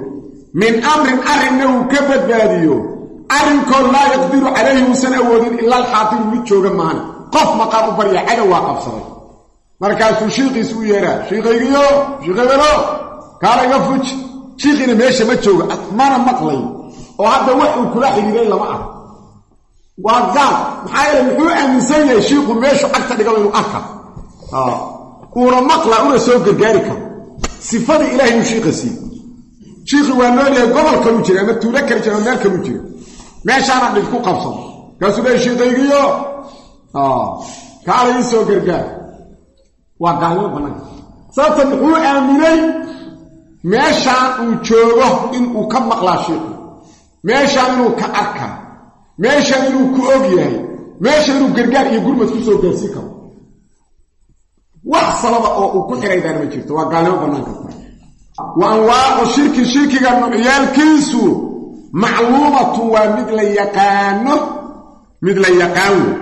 Min amrin arrinna uu ka badbaadiyo. Arrinkood laa yaqdiru calayhi uusan awoodin ila alxaadiru mid jooga maana. Qof maqan u barya cadow waa qabsaday. Markaasuu shiiqiis u yeedhaa shiiqaygiyo shiiqaybelo kaala iga fuji. Shiiqiina meesha ma jooga mana maqlay. Oo hadda wax uu kula xidhiiray lama arko. Waa gaal maxaa yeele muxuu aaminsan yahay shiiqu meeshu cagta dhigado inuu arka uuna maqla una soo gargaari karo. Sifadii ilahay uu shiiqa siiye shiikhi waa noolyahay gobol kaluu jira ama tuulo kale jira ama meel kaluu jira meeshaana dhib ku qabsado kaasuu leey shiiqaygiyo kaala ii soo gargaar waa gaalnimo bannaanka sababta muxuu aaminay meeshaan uu joogo inuu ka maqlaa shiiqu meeshaan inuu ka arkaa meeshaan inuu ku og yahay. Meesha inuu gargaar iyo gurmad ku soo gaarsiin karo wax sababa oo uu ku xidhaydaan ma jirto. Waa gaalnimo bannaanka wa anwaacu shirki shirkiga nucyaalkiisu macluumatu waa mid la yaqaano mid la yaqaan wey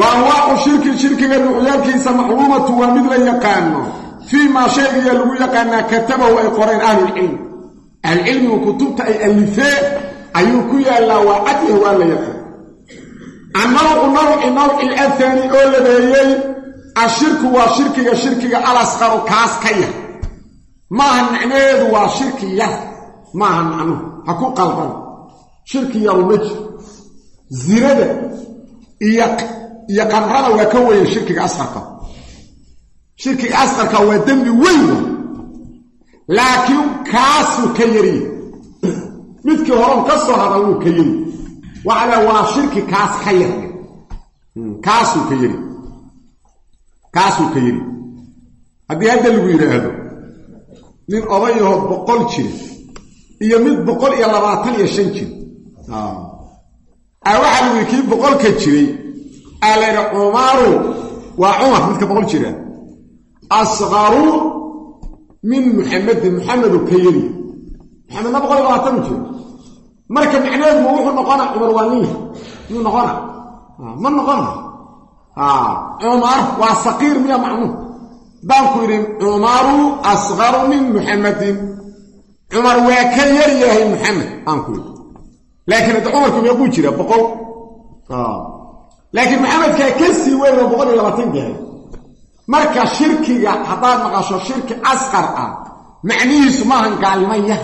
wa anwaacu shirki shirkiga nucyaalkiisa macluumatu waa mid la yaqaano. Fii maa shaygiya lagu yaqaanaa katabahu ay qoreen ahlulcilmi ahlulcilmigu kutubta ay alifeen ayuu ku yaallaa waa cadyah waa la yaqaan annawcu nawci nawci athani oo labeeyey ashirku waa shirkiga shirkiga alasqaru kaas ka yar maaha macnaheedu waa shirki yar maaha macnuhu ha ku qalban. Shirki yaru ma jiro zirada iyo qamrada waa ka weyan shirkiga asqarka. Shirkiga asqarka waa dembi weyn. Laakiin kaasuu ka yariye midkii horon ka soo hadal ka yari. Waxaa waa shirki kaas ka kaasuu ka yari kaasuu ka yari haddii hadda lagu yidhaahdo nin odayaho boqol jira iyo mid boqol iyo labaatan iyo shan jir. A waxaa lagu yidhi kii boqolka jiray aa laydha cumaru waa cumar midka boqol jira. Asqaru min muxamedin muxamedu ka yari maxamedna boqol iyo labaatan u jira marka macnaheedu ma wuxuu noqona cumar waa nin. Muu noqona ma noqona cumar waa saqiir miya macnuh baan ku yidhi cumaru asqaru min muxamedin cumar waa ka yar yahay muxamed aan ku yidhi. Laakiin hadda cumarku meequu jira boqol? Laakiin maxamedkaa ka sii weyn oo boqol iyo labaatan yahay. Marka shirkiga haddaad maqasho shirki asqar ah macnihiisu maahan gaalnimo yar.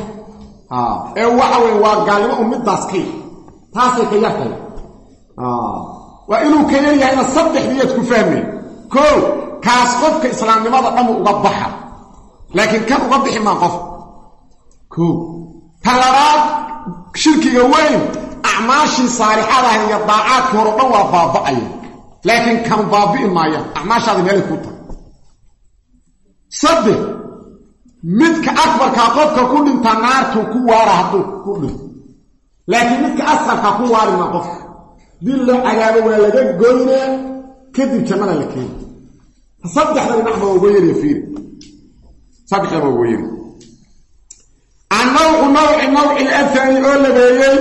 Ee waxa weye waa gaalnimo un middaas ka taasay ka yartay waa inuu ka yar yahayna saddexdiiyaad ku fahmeen koo kaas qofka islaamnimada dhammu uga baxa. Laakiin kan uga bixi maa qof. Koo tan labaad shirkiga weyn acmaashii saalixadaha iyo daacaadkii hore dhan waa baaba'aya laakiin kan baabi'i maayaan acmaashaada meelay ku tahay saddex midka akbarkaa qofka ku dhinta naartuu ku waara hadduu ku dhinto. Laakiin midka asqarkaa ku waarima qofka dil loo cadaabo waa laga goynaa kadib jannada la keena saddexda dhinacba uga yariya fiiri. Saddexdaba uga yari. Annawcu nawci nawci athani oo labeeyey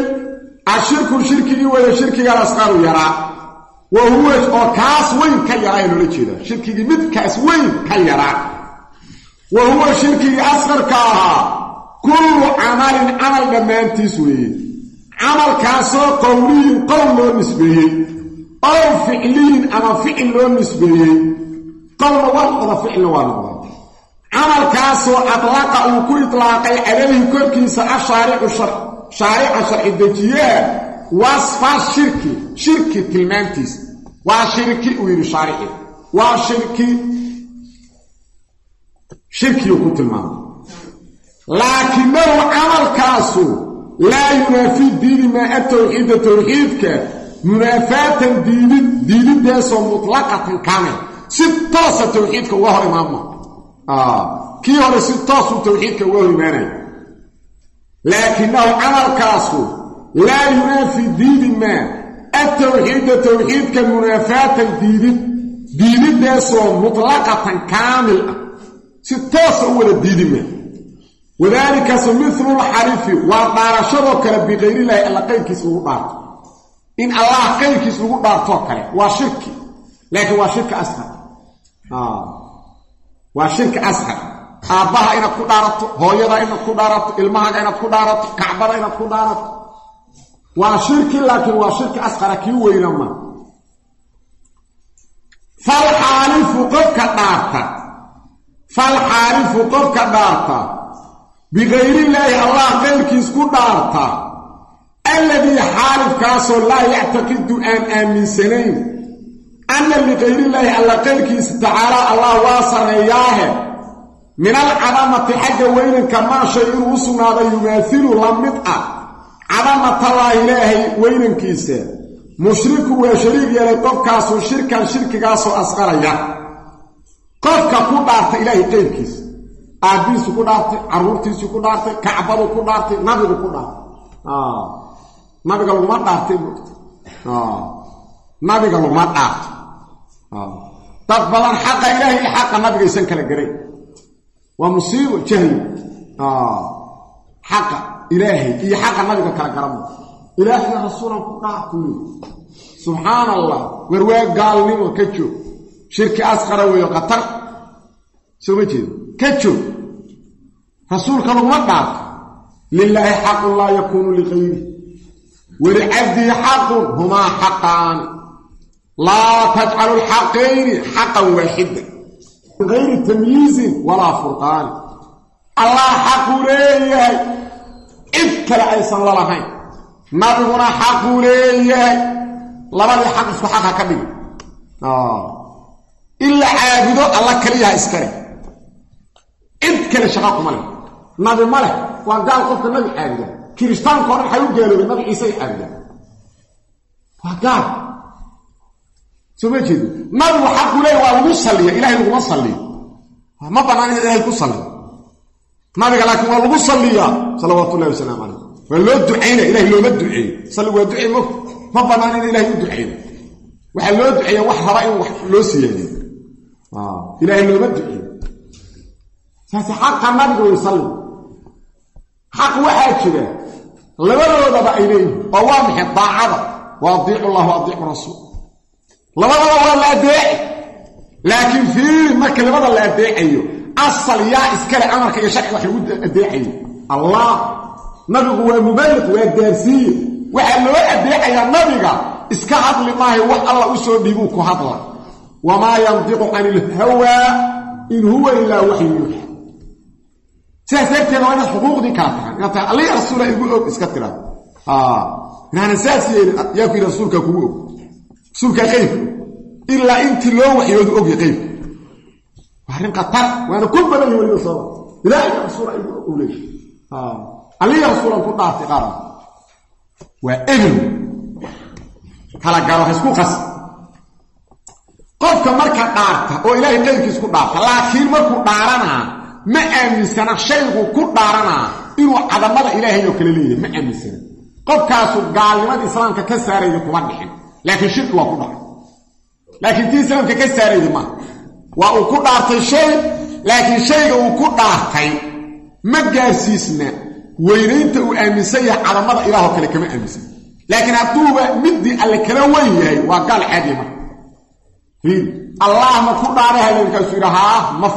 ashirku shirkigii weeye shirkiga asqaru yaraa. Wa huwa oo kaas weyn ka yaraa loola jeedaa. Shirkigii midkaas weyn ka yaraa. Wa huwa shirkigii asqarka ahaa kullu camalin camal dhammaantiis weeye camalkaasoo qowliyin qowl loo nisbeeyey ow ficliyin ama ficil loo nisbeeyey qowlna waa noqda ficilna waa noqda camalkaasoo adlaqa uu ku itlaaqay calayhi korkiisa ashaaricu shaarica sharci dejiyeha wasfa shirki shirki tilmaamtiisa waa shirki uu yidhi shaarici. Waa shirki shirkiyuu ku tilmaamay. Laakinahu camalkaasu laa yunaafi diidi maa atawxiida tawxiidka munaafaatan diidid diididaasoo mutlaqatan kaamil si toosa tawxiidka uga hor imaanma kii hore si toosuu tawxiidka uga hor imaanaya laakinahu camalkaasu laa yunaafi diidi maa atawxiida tawxiidka munaafaatan diidid diididaasoo mutlaqatan kaamil ah. Si toosa u wada wadaalikaasu milulxarifi waa dhaarashadoo kale bikayrilahi alla qayrkiis lagu dhaarto. In allah qayrkiis lagu dhaartoo kale waa shirki. Laakiin waa shirki asqar waa shirki asqar aabbaha inaad ku dhaarato hooyada inaad ku dhaarato ilmahaga inaad ku dhaarato kacbada inaad ku dhaarato. Waa shirki laakiin waa shirki asqara kii weyna ma. Qofka dhaarta bikayrillaahi allah qayrkiis ku dhaarta. Alladii xaalifkaasoo laa yactaqidu aan aaminsanayn. Anna bikayrillaahi alla qayrkiisa tacaalaa allah waa sarreeyaahe min alcadamati xagga weynanka maa shay inuu u sugnaaday yumaasilu la mid ah. Cadamatallaahi ilaahay weynankiisa. Mushriku waa shariig yeelay qofkaasu shirkan shirkigaasoo asqaraya qofka ku dhaarta ilaahay qayrkiisa aabbiisu ku dhaartay carruurtiisu ku dhaartay kacbadu ku dhaartay nabigu ku dhaartay. Nabiga laguma dhaartay nabiga laguma dhaarto dad badan xaqa ilaahay iyo xaqa nabigaysan kala garayn waa musiibo jahli. Xaqa ilaahay iyo xaqa nabiga kala garama ilaahayna rasuulan ku dhaartu subxaan allah warwaa gaalnimo ka joog shirki asqara weeyo qatar soo ma jeedo. Ka joog rasuulka laguma dhaarto lilaahi xaqun laa yakuunu likayri walicabdihi xaqun humaa xaqaani laa tajcalu lxaqayni xaqan waaxida min gayri tamyiizin walaa furqaani allah xaquu leeyahay. Cid kale aysan la lahayn. Nabiguna xaquu leeyahay. Labadii xaq isku xaqa ka dhigi. In la caabudo alla kaliyaha iskale cid kale leh nabi ma leh. Waa gaal qofka nabi caabuda kiristaanka o dhan waxay u gaaloobeen nabi ciise ay caabudaan. Waa gaal. Soo ma jeedo? Nabigu xaqu waa lagu salliya ilahay laguma salliyo ma bannaan in ilahay ku salliyo nabiga laakiin waa lagu salliyaa salawaatu ullahi wasalaamu calayh waa loo ducaynaya ilahay looma duceeyo salligu waa ducey mog ma bannaan in ilahay u duceeyo waxaa loo duceeya wax raba in wax loo siyaadiyo. Ilaahay looma duceeyo saase xaqa nabiga way salli xaq waxaa jira labadoodaba ay leeyihiin oo waa maxay daacada wa adiicu llah wa adiicu rasuul labadaba waa la adeeci laakiin fiiri marka labada la adeecayo asal yaa iskale amarka iyo sharciga wax lagu adeecayo allah nabigu waa muballiq waa gaarsiiye waxaa loo adeecayaa nabiga iska hadli maahay wax alla u soo dhiibuu ku hadla wamaa yandiqu can ilhawaa huwa ilaa waxyu sidaas darteeda waa inaad xuquuqdii kala tahan inaad tahay allii rasuula igu og iska tira. Inaana saas yeelin yaa ku yidhi rasuulkaa kugu og. Rasuulkaa qaybka ilaa intii loo waxyoodu ogya qaybka waa arrin khatar. Waana ku badan yahi weliba sooba ilaahay rasuul uu leey aliya rasuulan ku dhaartay qaran waa ebel kala galo ha isku qas. Qofka marka dhaarta oo ilaahay qayrkiis ku laakiin markuu dhaaranaa ma aaminsana shaygu ku dhaaranaa inuu cadamada ilaahay oo kale leeyahay? Ma aaminsana. Qofkaasu gaalnimada islaamka ka saarayda kuma dhixin laakiin shirki waa ku dhacay. Laakiin tii islaamka ka saarayda maaha waa uu ku dhaartay shay laakiin shayga uu ku dhaartay. Ma gaarsiisna weynaynta uu aaminsan yahay cadamada ilaahoo kale kama aaminsan laakiin hadduuba middii alle kala weyn yahay waa gaal caadiya marka allah ma ku dhaarahay markaasuu yidhi haa maf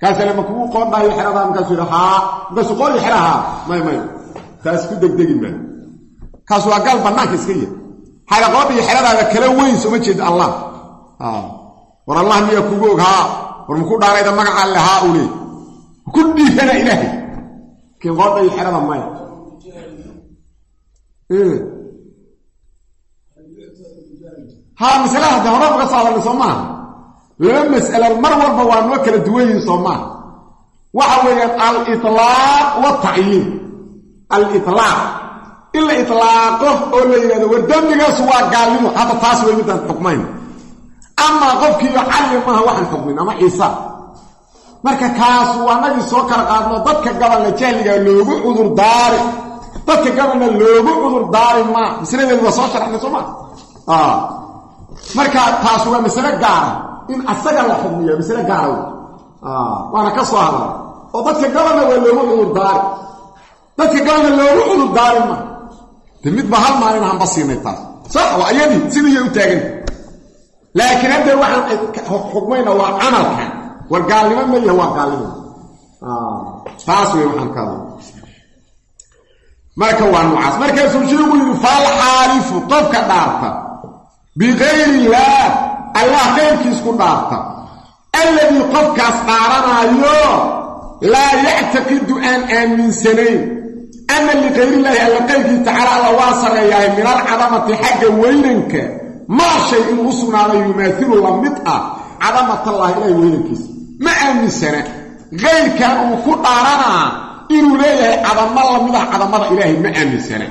kaasale ma kugu qoondhayo xeradaa markaasuu yidhi haa markaasuu haa may may. Taas ku degdegi maa kaas waa gaal bannaanka iska yahay xaga qoodha iyo xeradaada kala weyn sooma jeeda allah. War allah miyaa kugu og haa war maku dhaarayda magaca alle uu leey ku dhiirana ilaahay. Kiin qoodha iyo xerada maya haa masalaha hadda hore uga soo soo maaha laba mas'alo mar walba waa noo kala duwan yihiin soo waxa weeyaan al-itlaaq watacyiin al-itlaaq. In la itlaaqo oo la yidhahdo war dembigaasu waa gaalnimo hadda taas way midaan xukmayn amaa qofkiiyo cali maaha waxaan xukmin ama ciisa. Marka kaasu waa nagii soo kala qaadno dadka gabalna jahliga loogu cudur daari. Dadka gabalna loogu cudur daari maa masladeedu waa soo sharxnay soo marka taas waa masale gaara in asaga la xukmiyo masale gaara wey waana ka soo hadala oo dadka gabalna waa loogu cudur daari dadka gabalna loogu cudur daari ma. De midba hal maalin hanba siinay taas. Sax waa ayadii sidiiya u taaganta laakiin hadda waxaan xukmayna waa camalkan war gaalnimo ma yaha waa gaalnimo. Taas wey waxaan ka hadla marka waa nucaas. Markaasuu sheegu yidhi fal xaalifu qofka dhaarta bikayri illaah allah qayrkiis ku dhaarta. Alladii qofkaas dhaaranaayo laa yactaqidu aan aaminsanayn. Ana likayriillaahi alla qayrkii tacaala alla waa sarreeyahay min alcadamati xagga weynanka. Maa shay inuu u sugnaaday yumaailu la mid ah cadamatallaahi ilahay weynankiisa. Ma aaminsana. Kayrkan uu ku dhaaranaa inuu leeyahay cadamo la mid ah cadamada ilaahay ma aaminsana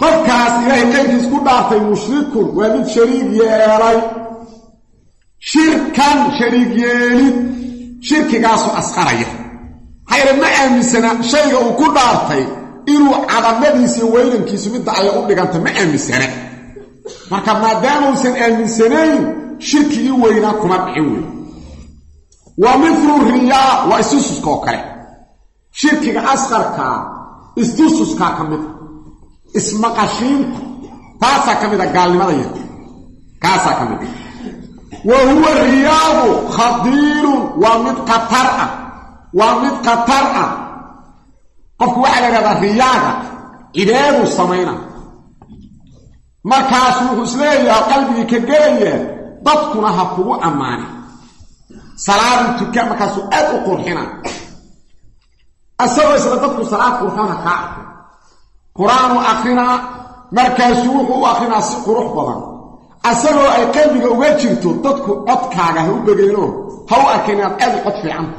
qofkaas ilaahay qayrkiis ku dhaartay mushrikun waa mid shariig yeelay. Shirkan shariig yeelid shirkigaasu asqaraya hayre ma aaminsana shayga uu ku dhaartay inuu cadamadiisa iyo weynankiisu midda alle u dhiganta ma aaminsana. Marka maadaamuusan aaminsanayn shirkigii weynaa kuma dhicin wey wa milu riyaa waa istususka oo kale. Shirkiga asqarkaa istususkaa ka mid a ismaqashiinta. Taasaa ka mid a gaalnimada yar. Kaasaa ka mid a wa huwa riyaabu khadiirun waa mid khatar ah. Waa mid khatar ah. Qofku waxaa la yidhahdaa riyaaga cibaaduu samayna. Markaasu wuxuu isleeyaha qalbigii ka gelaya dadkuna ha kugu ammaani. Salaaduu tuka markaasuu aad u qurxina. Asagoo isla dadku salaad qurxoon kaa qur'aanu akrinaa markaasuu wuxuu u akrinaa si qurux badan. Asagoo ay qalbiga uga jirto dadku codkaaga ha u begeenoo ha u arkayn inaad aad u cod fiicanta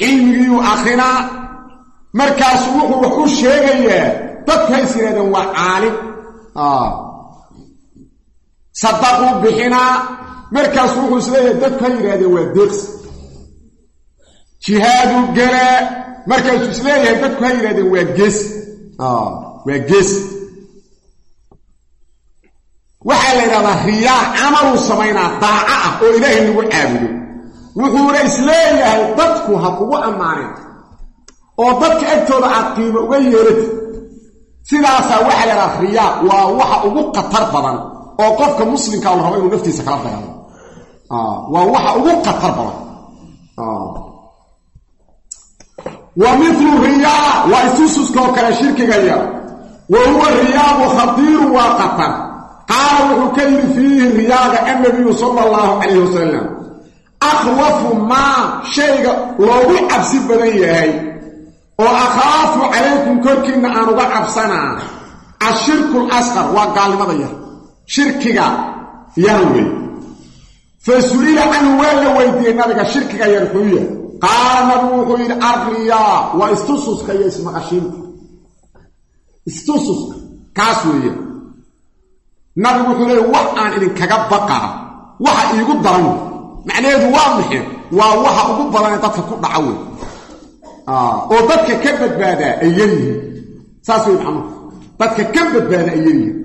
cilmigiiyuu akrinaa markaasuu wuxuu wax u sheegayaa dadku hays yidhahdeen waa caalim. Sadaquu bixinaa markaasu wuxuu is leeyahay dadku ha yidhahdeen waa deeqsi jihaaduu gelaa markaasuu is leeyahay dadku ha yidhahdeen waa geesi waa geesi waxaa la yidhahdaa riyaa camaluu samaynaa daaco ah oo ilaahay lagu caabudo. Wuxuuna is leeyahay dadku ha kugu ammaanin oo dadka agtooda aad qiimo uga yeelati sidaasaa waxaa la yidhahdaa riyaa waa waxa ugu khatar badan oo qofka muslimka la rabo inuu naftiisa kala dagalo waa waxa ugu khatar badan wa milu riyaa waa isususkaoo kale shirkiga yar. Wa huwa riyaabu khadiirun waa khatar qaala wuxuu ka yidhi fiihi riyaaga annabiyu sala allahu calayh wasalam akhwafu maa shayga loogu cabsi badan yahay oo akhaafu calaykum korkiinna aan uga cabsanaa. Ashirku lasqar waa gaalnimada yar shirkiga yar fa su'ila canhu waa la weydiiyey nabiga shirkiga yar xuuya qaala nabigu wuxuu yidhi arriyaa waa istususka iyo ismaqashiinta. Istususka kaas weeye. Nabigu wuxuu leeyay wax aan idinkaga baqaa waxa iigu daran wey macnaheedu waa maxay waa waxa ugu badanee dadka ku dhaca wey oo dadka ka badbaadaa ay yaryihiin saas wey macnuhu dadka ka badbaada ay yaryihiin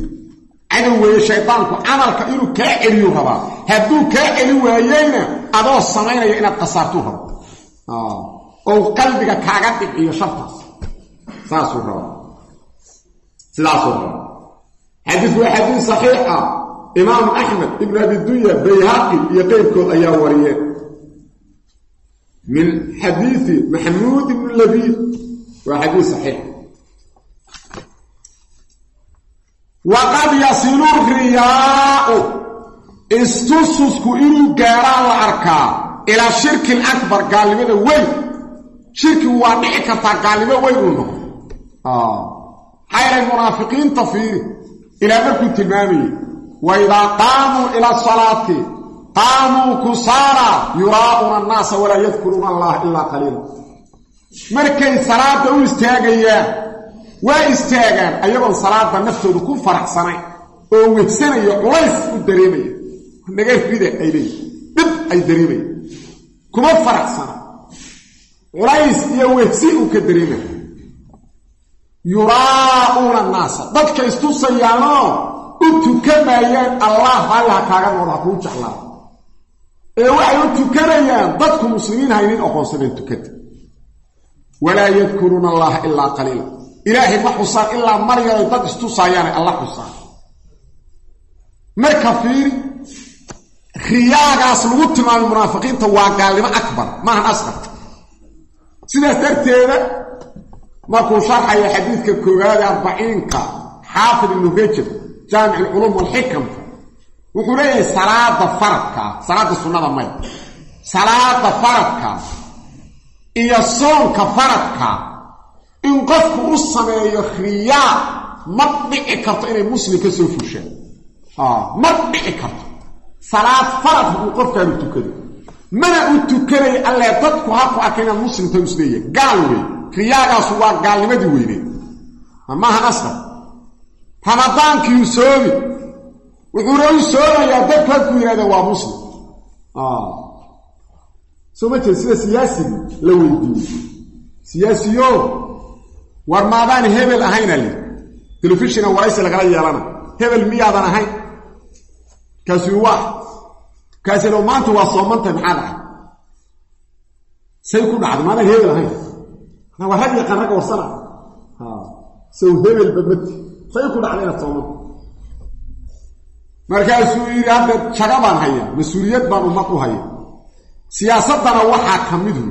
cadow camalka inuu kaa celiyu rabaa. Hadduu kaa celi waayeyna adoo samaynaya inaad khasaartuu rabo oo qalbiga kaaga dhibciyo shartaas. Saasuu rabaa sidaasuu rabaa xadiidku waa xadiid saxiix ah. Imaamu axmed ibnu abidunya bayhaqi iyo qeyrkood ayaa wariyeen min xadiidi maxamuud ibnu labiid waa xadiid saxiix. Waqad yasilu riyaau. Istususku inuu gaaraan la arkaa ilaa shirki akbar gaalnimada weyn. Shirkigu waa dhici kartaa gaalnimo weyn uu noqdo. Xaylay munaafiqiinta fiiri. Ilaa markuu tilmaamayey wa idaa qaamuu ila asalaati qaamuu kusaara yuraa'una annaasa walaa yadkuruuna allaha ilaa qaliila. Markay salaada u istaagayaan waa istaagaan ayagoon salaada naftooda ku faraxsanayn oo wehsanaya culays u dareemaya. Naga rida ay leeyihiin dhib ay dareemaya kuma faraxsana culays iyo wehsi uu ka dareemaya yuraa'uuna annaasa. Dadka istusayaanoo u tukamaayaan allah allaha kaaga nool ha kuu ee waxay u tukanayaan dadku muslimiin haynin aqoonsaneen tukada walaa yadkuruuna allaha ilaa qaliila. Ilaahay ma xusaan ilaa maryaday dad istusaayaanay alla xusaan. Marka fiiri riyaagaas lagu tilmaamay munaafiqiinta waa gaalnimo akbar. Maahan asqar sidaas darteeda markuu sharxaya xadiidka koowaade arbaciinka xaafid ibnu rajab jaamic alculuum walxikamka wuxuu leeyahay salaada faradkaa salaada sunnada may. Salaada faradka iyo soonka faradka in qofku u sameeyo riyaa ma dhici karto inay muslim ka soo fushaan ma dhici karto salaad farad buu qofkaanu tukado. Mana u tukanayo allee dadku haku arka inaad muslimta is leeyahay gaal wey riyaagaasu waa gaalnimadii weyneed maaha asqar. Ramadaankii u soomi wuxuuna u soomayaa dadku hadkuu yidhahda waa muslim. Soo ma jeed sida siyaasigii la weydiiyey. Siyaasiyo war maadaan hebel ahayna li telefishina waraysi lagala yeelana. Hebel miyaadan ahayn. Kaasi waa kaasino maanta waa soomantay maxaa dhacay say ku dhacday maadaan hebel ahayn waa rag yaqaan ragga warsana sow hebelba mati say ku dhacday inaad soomanta markaasuu yidhi hadda jaga baan haya mas'uuliyad baan ummad u haya siyaasaddana waxaa ka midu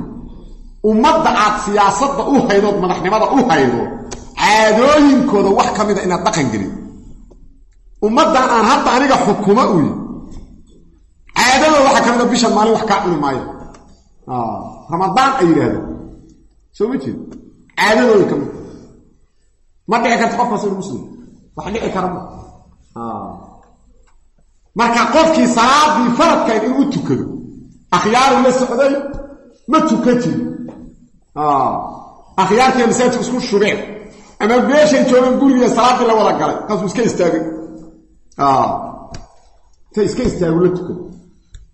ummadda aad siyaasadda u haydood madaxnimada u haydo caadooyinkooda wax ka mida inaad dhaqan gelin. Ummaddan aan hadda aniga xukuma uyi caadadooda waxaa ka mida bishan maalin wax kaa cuni maayo. Ramadaan ay yidhaahdeen soo ma jeed caadadooda ka mid ma dhici karto qofkaas inu muslim? Wax dhici kara ma. Marka qofkii salaadii faradkayd inuu tukado akhyaaru la socday ma tuka jiri. Akhyaartiiya masaajidku isku shubeen ama meeshay joogeen gurigiiya salaaddii la wada galay kaasuu iska istaagay. Ta iska istaagu la tukado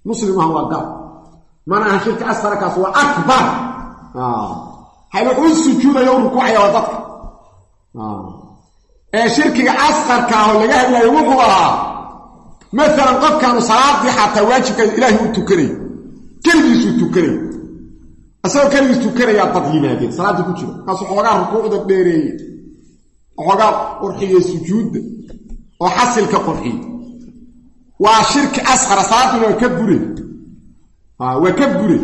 muslim aha waa gaal mana aha shirka asfarakaas waa akbar. Hayna u sujuudaya u rukuucaya waa dadka. Ee shirkiga asqarka ah oo laga hadlayo wuxuu ahaa maalan qofkaanu salaadii xataa waajibkeeda ilaahay u tukanay. Keligiisuu tukanay. Isagoo keligiis tukanayaa dad yimaadeen. Salaaddii ku jira markaasuu xoogaa rukuucda dheereeye xoogaa qurxiye sujuudda. Oo xasilka qurxiye waa shirki asqara salaaduna waa ka bure waa ka bure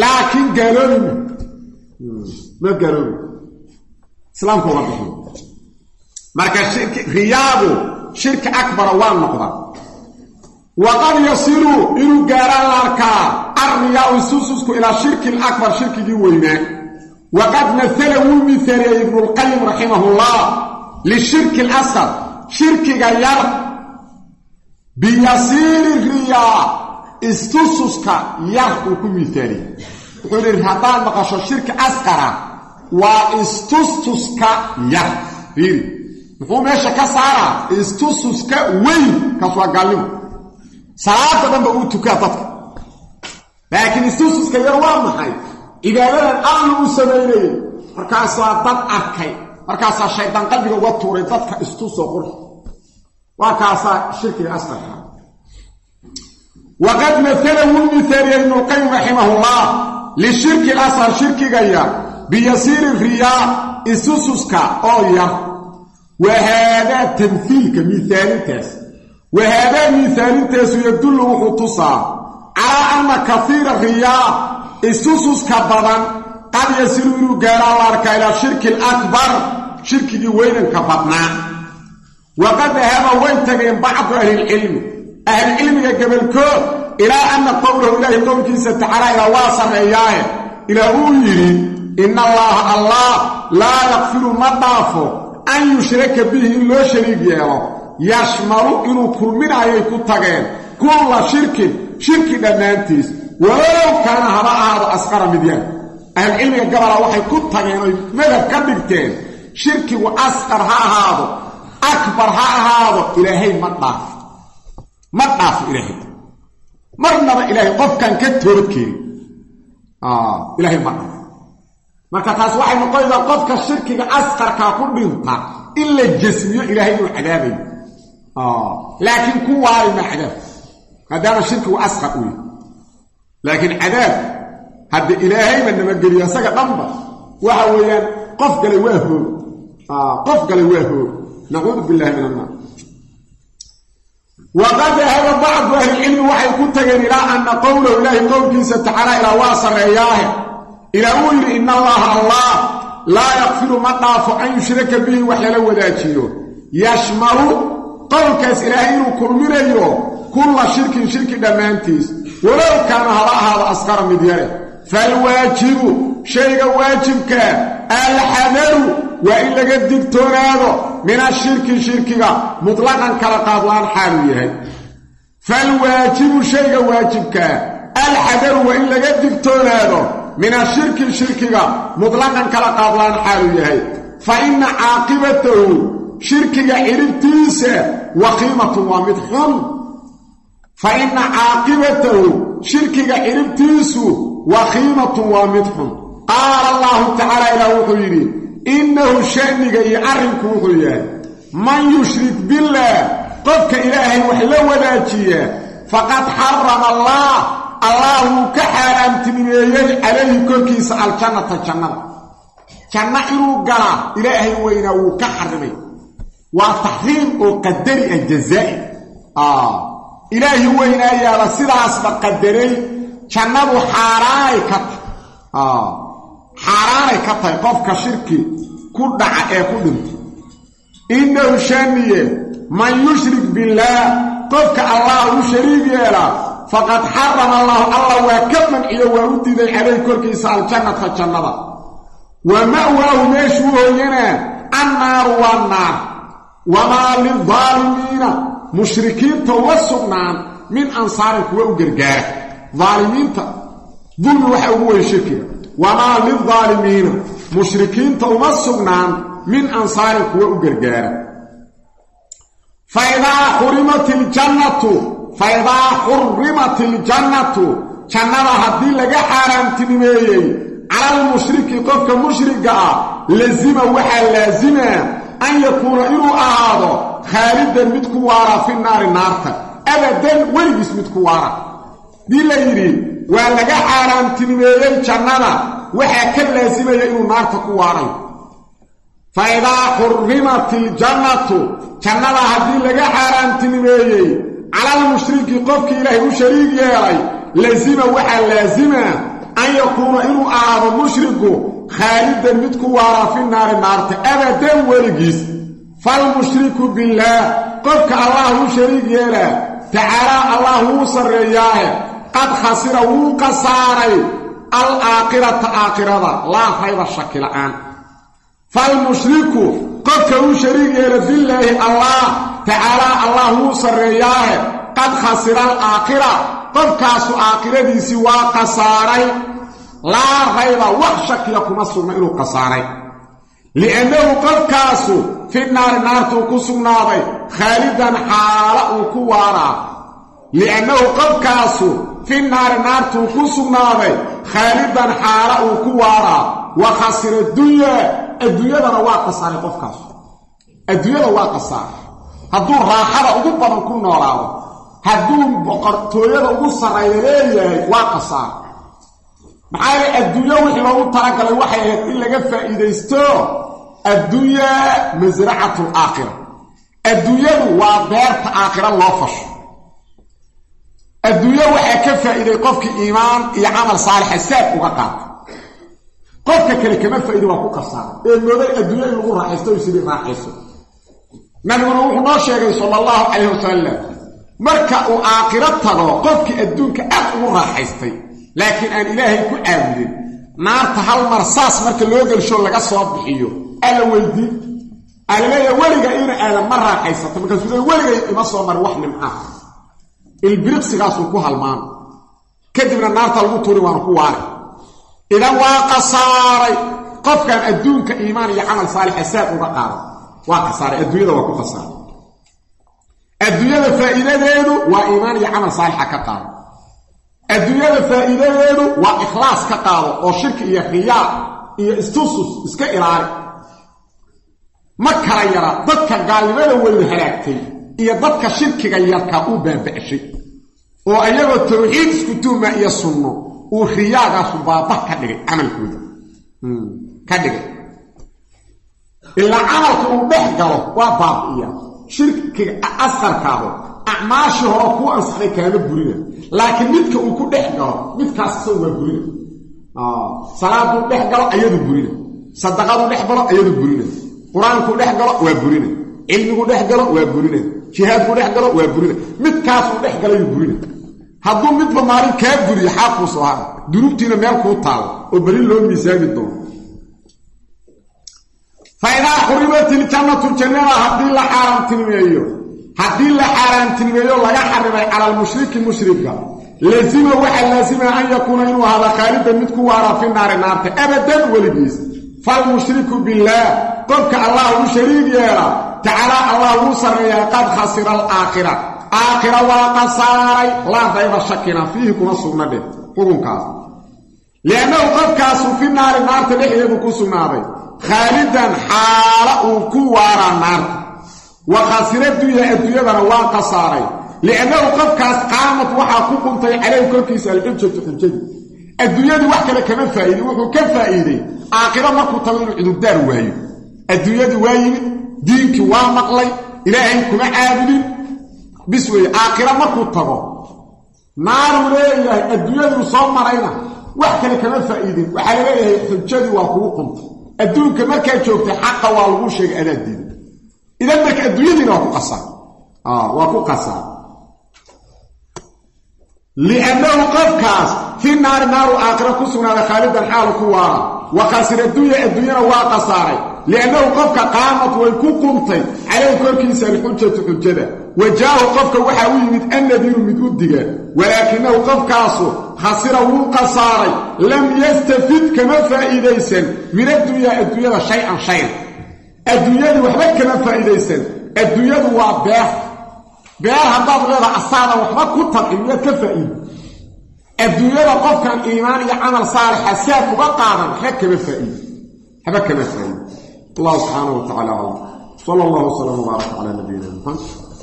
laakiin gaaloobi ma. Gaaloobi. Islaamku waa bixiy marka shirki riyaabu shirki akbara waa noqda. Waqad yasilu inuu gaaraan la arkaa arriyaau sususku ilaa shirki lakbar shirkigii weynaa waqad maala wuu miaaliyey ibnulqayim raximahullah lishirki lasqar shirkiga yar biyasiiri riyaa istususka yar uu ku miaaliyey wuxuu yidhi haddaad maqasho shirki asqara waa istustuska yar fiiri muxuu meesha ka saaraa? Istustuska weyn kaas waa gaalnimo. Salaada dhanba uu tukaa dadka. Laakiin istustuska yar waa maxay? Cibaadadan alla uu samaynayay markaasaa dad arkay. Markaasaa shaydaan qalbiga uga tuuray dadka istusoo qurx waa kaasaa shirkiga asqarka waqad maalahu mihaaliya ibnulqayim raximahullah lishirki asar shirkiga yar biyasiiri riyaa isususka oo yar wa haadaa tamhiilka miaalintaas wa haadaa miaalintaasu yadullu wuxuu tusaa calaa anna kaiira riyaa isususka badan qad yasiru inuu gaaraa la arkaa ilaa shirki alakbar shirkigii weynanka badnaa waqad dahaba way tageen bacdu ahlilcilmi ahlilcilmiga gabalkood ilaa anna qowlahu ilaahi qowlkiisa tacaala ilaa waa sarreeyaaye ilaa uu yidhi ina allaaha allah laa yakfiru ma dhaafo an yushraka bihi in loo shariig yeelo yashmalu inuu kulminaayay ku tageen kulla shirkin shirki dhammaantiis walow kaana haba ahaado asqara midyaan ahlulcilmiga gabalaa waxay ku tageen oy madab ka dhigteen shirkigu asqar ha ahaado akbar ha ahaado ilaahay ma dhaafo ma dhaafo ilaahay. Marnaba ilaahay qofkan ka toobadkeeni ilaahay ma dhaafo marka taas waxay noqonaysaa qofka shirkiga asqarkaa ku dhinta in la jasmiyo ilaahay inuu cadaabayo laakiin ku waari ma cadaab. Maadaama shirkigu asqar u yahy laakiin cadaab hadda ilaahayba nabadgeliyo isaga dhanba waxa weeyaan qof galay waa hoog qof galay waa hoog nacuudu billahi min annaar waqad dahaba bacdu ahlilcilmi waxay ku tageen ilaa anna qowlahu ilaahi qowlkiisa tacaala ilaa waa sarreeyaahe ilaa uu yidhi ina allaha allah laa yakfiru ma dhaafo an yushraka bihi wax lala wadaajiyo yashmalu qowlkaas ilaahay inuu kulminayo kulla shirkin shirki dhammaantiis walow kaana haba ahaado asqara mid yare falwaajibu shayga waajibkaa alxadaru waa in laga digtoonaado min ashirki shirkiga mutlaqan kala qaadlaan xaaluu yahay falwaajibu shayga waajibkaa alxadaru waa in laga digtoonaado min ashirki shirkiga mutlaqan kala qaadlaan xaaluu yahay fa inna caaqibatahu shirkiga ciribtiisa waa mid xun fa inna caaqibatahu waqiimatun waa mid xun qaala allaahu tacaala ilaah wuxuu yidhi innahu sha'niga iyo arrinku wuxuu yahay man yushrik billaah qofka ilaahay wax la wadaajiyaa faqad xarama allaah allah wuu ka xaaraamtinimeeyey calayhi korkiisa aljannata jannada. Janno inuu galaa ilaahay weynaa wuu ka xarimay. Waa taxriim oo qadari ah jazaa'i. Ilaahi weynaayaaba sidaasba qadaray jannadu xaaraanay ka tahay. Xaaraanay ka tahay qofka shirki ku dhaca ee ku dhinta innahu shaniye man yushrik billaah qofka allah u shariig yeelaa faqad xarama allahu allah waa ka manciyo waa u diiday calayh korkiisa aljannata jannada. Wa ma'waahu meeshuu hooyanaa annaaru waa naar. Wamaa lildaalimiina mushrikiinta uma sugnaan min ansaarin kuwa u gargaara daalimiinta dulmi waxa ugu weyn shirkiga. Wamaa lildaalimiina mushrikiinta uma sugnaan min ansaarin kuwa u gargaara. Faidaa xurimat iljannatu faidaa xurimat iljannatu jannada haddii laga xaaraamtinimeeyey calalmushriki qofka mushriga ah lazima waxaa laasimaa an yakuuna inuu ahaado khaalidan mid ku waara fi naari naarta. Abadan weligiis mid waara dii la yidhi waa laga xaaraamtinimeeyey jannada. Waxaa ka laasimaya inuu naarta ku waaray. Fa idaa xurimat iljannatu jannada haddii laga xaaraamtinimeeyey calalmushriki qofkii ilaahay u shariig yeelay lazima waxaa laasima an yakuuna inuu ahaado mushriku khaalidan mid ku waaraa fi naari naarta abadan weligiis. Falmushriku billaah qofka allah u shariig yeelaa tacaalaa allah wuu sarreeyaahe qad khasira wuu khasaaray al aakhirata aakhirada. Laa rayba shaki la'aan. Falmushriku qofka uu shariig yeela billaahi allah tacaalaa allah wuu sarreeyaahe. Qad khasira alaakhira qofkaasu aakhiradiisii waa khasaaray. Laa rayba wax shakiya kuma sugna inuu khasaaray. Liannahu qofkaasu fi naari naartuu ku sugnaaday khaalidan xaala uu ku waaraa. Liannahu qofkaasu fi naari naartuu ku sugnaaday khaalidan xaala uu ku waaraa wa khasira dunyaa adduunyadana waa khasaaray qofkaas. Adduunyada waa khasaaray hadduu raaxada ugu badan ku noolaado hadduu boqortooyada ugu sarreeya leeyahay waa khasaaray maxaa yeele adduunyo wixii loogu talagalay waxay ahayd in laga faa'iidaysto addunyaa masracatu alaakhira adduunyadu waa beerta aakhira loo fasho adduunyo waxaa ka faa'iiday qofkii iimaan iyo camal saalixa saad uga qaata. Qofka kale kama faa'iida waa ku qarsaaray ee mooday adduunyo in lagu raaxaysto o sidii raaxayso. Nabiguna wuxuu noo sheegay sala allahu calayh wasalam marka uu aakhiro tago qofkii adduunka aad ugu raaxaystay laakiin aan ilaahay ku caabudin naarta hal mar saas marka loo gelsho laga soo bixiyo alla weydiin. Alaleeya weliga ina aadan ma raaxaysato markaasuu le weligay ima soo marin wax nimca ilbiriqsigaasuu ku halmaano kadibna naarta lagu tuuri waanu ku waari. Idan waa khasaaray. Qofkan adduunka iimaan iyo camal saalixa saad uga qaada waa khasaaray. Adduunyada waa ku khasaaray. Adduunyada faa'iidadeedu waa iimaan iyo camal saalixa ka qaado. Adduunyada faa'iidadeedu waa ikhlaas ka qaado oo shirki iyo riyaa iyo istusus iska ilaali. Ma kala yara dadka gaalnimada weynu halaagtay iyo dadka shirkiga yarkaa uu baaba'shay oo ayagoo tawxiid isku tuuma iyo sunno uu riyaagaasu baabah ka dhigay camalkooda. Ka dhigay. Ilaa camalka uu dhex galo waa baabi'iya shirkiga asqarkaado acmaashii hore kuu ansaxday kaama burina laakiin midka uu ku dhex galo midkaas isagu waa burina salaaduu dhex galo ayadu burina sadaqaduu dhex galo ayadu burina qur'aankuu dhex galo waa burina cilmiguu dhex galo waa burina jihaadkuu dhex galo waa burina midkaasuu dhex galayuu burina hadduu midba maalin kaa buriyo xaaquu soo hara dunuubtiina meel kuu taalo oo beri loo miisaami doono. Fa idaa xurimat iljannatu jannada haddii la xaaraamtinimeeyo haddii la xaaraamtinimeeyo laga xarimay cala almushriki mushrika lazima waxaa laasima an yakuuna inuu ahada khaalidan mid ku waara fi naari naarta abadan weligiis. Falmushriku billaah qofka allah u shariig yeela tacaalaa allah wuu sarreeyaa qad khasira alaakhira aakhira waa qasaaray laa rayba shakina fiihi kuma sugna dheh xukunkaas liannahu qofkaasu fi naari naarta dhexdeedu ku sugnaaday. Khaalidan xaala uu ku waaraa naarta. Wa khasira dunya adduunyadana waa qasaaray liannahu qofkaas qaamad waxaa ku quntay calayh korkiisa alxujatu xujadii adduunyadii wax kale kama faa'iidin wuxuu ka faa'iiday aakhiro markuu tago inuu cudurdaar waayo. Adduunyadii waa yimid diinkii waa maqlay ilaahay kuma caabudin bis weeye aakhiro markuu tago naaruu leeyahay adduunyaduu soo marayna wax kale kama faa'iidin. Waxaa la leeyahay xujadii waa kugu quntay adduunka markaad joogtay xaqa waa lagu sheegay adaadiida idan marka adduunyadiina waa ku qasaa. Waa ku qasaa. Liannahu qofkaas fi naari naaru aakhira ku sugnaaday khaalidan xaalu ku waara wa khasira dunya adduunyana waa qasaaray liannahu qofka qaamad way ku qumtay calayh korkiisa alxujatu xujada wajaahu qofka waxaa u yimid annadiiru mid u diga. Walaakinahu qofkaasu khasira wuu qasaaray lam yastafid kama faa'iidaysan. Min addunyaa adduunyada shay-an shayn adduunyadii waxba kama faa'iidaysan. Adduunyadu waa beer beer haddaad leeda asaadan waxba ku tabcin miyaad ka faa'iidi adduunyada qofkan iimaan iyo camal saalixa saad uga qaadan waxba kama faa'iidi waxba kama faa'iidi allah subxaanahu wa tacala aclam sala allahu wasalam wbaarak calaa nabiyina muxamed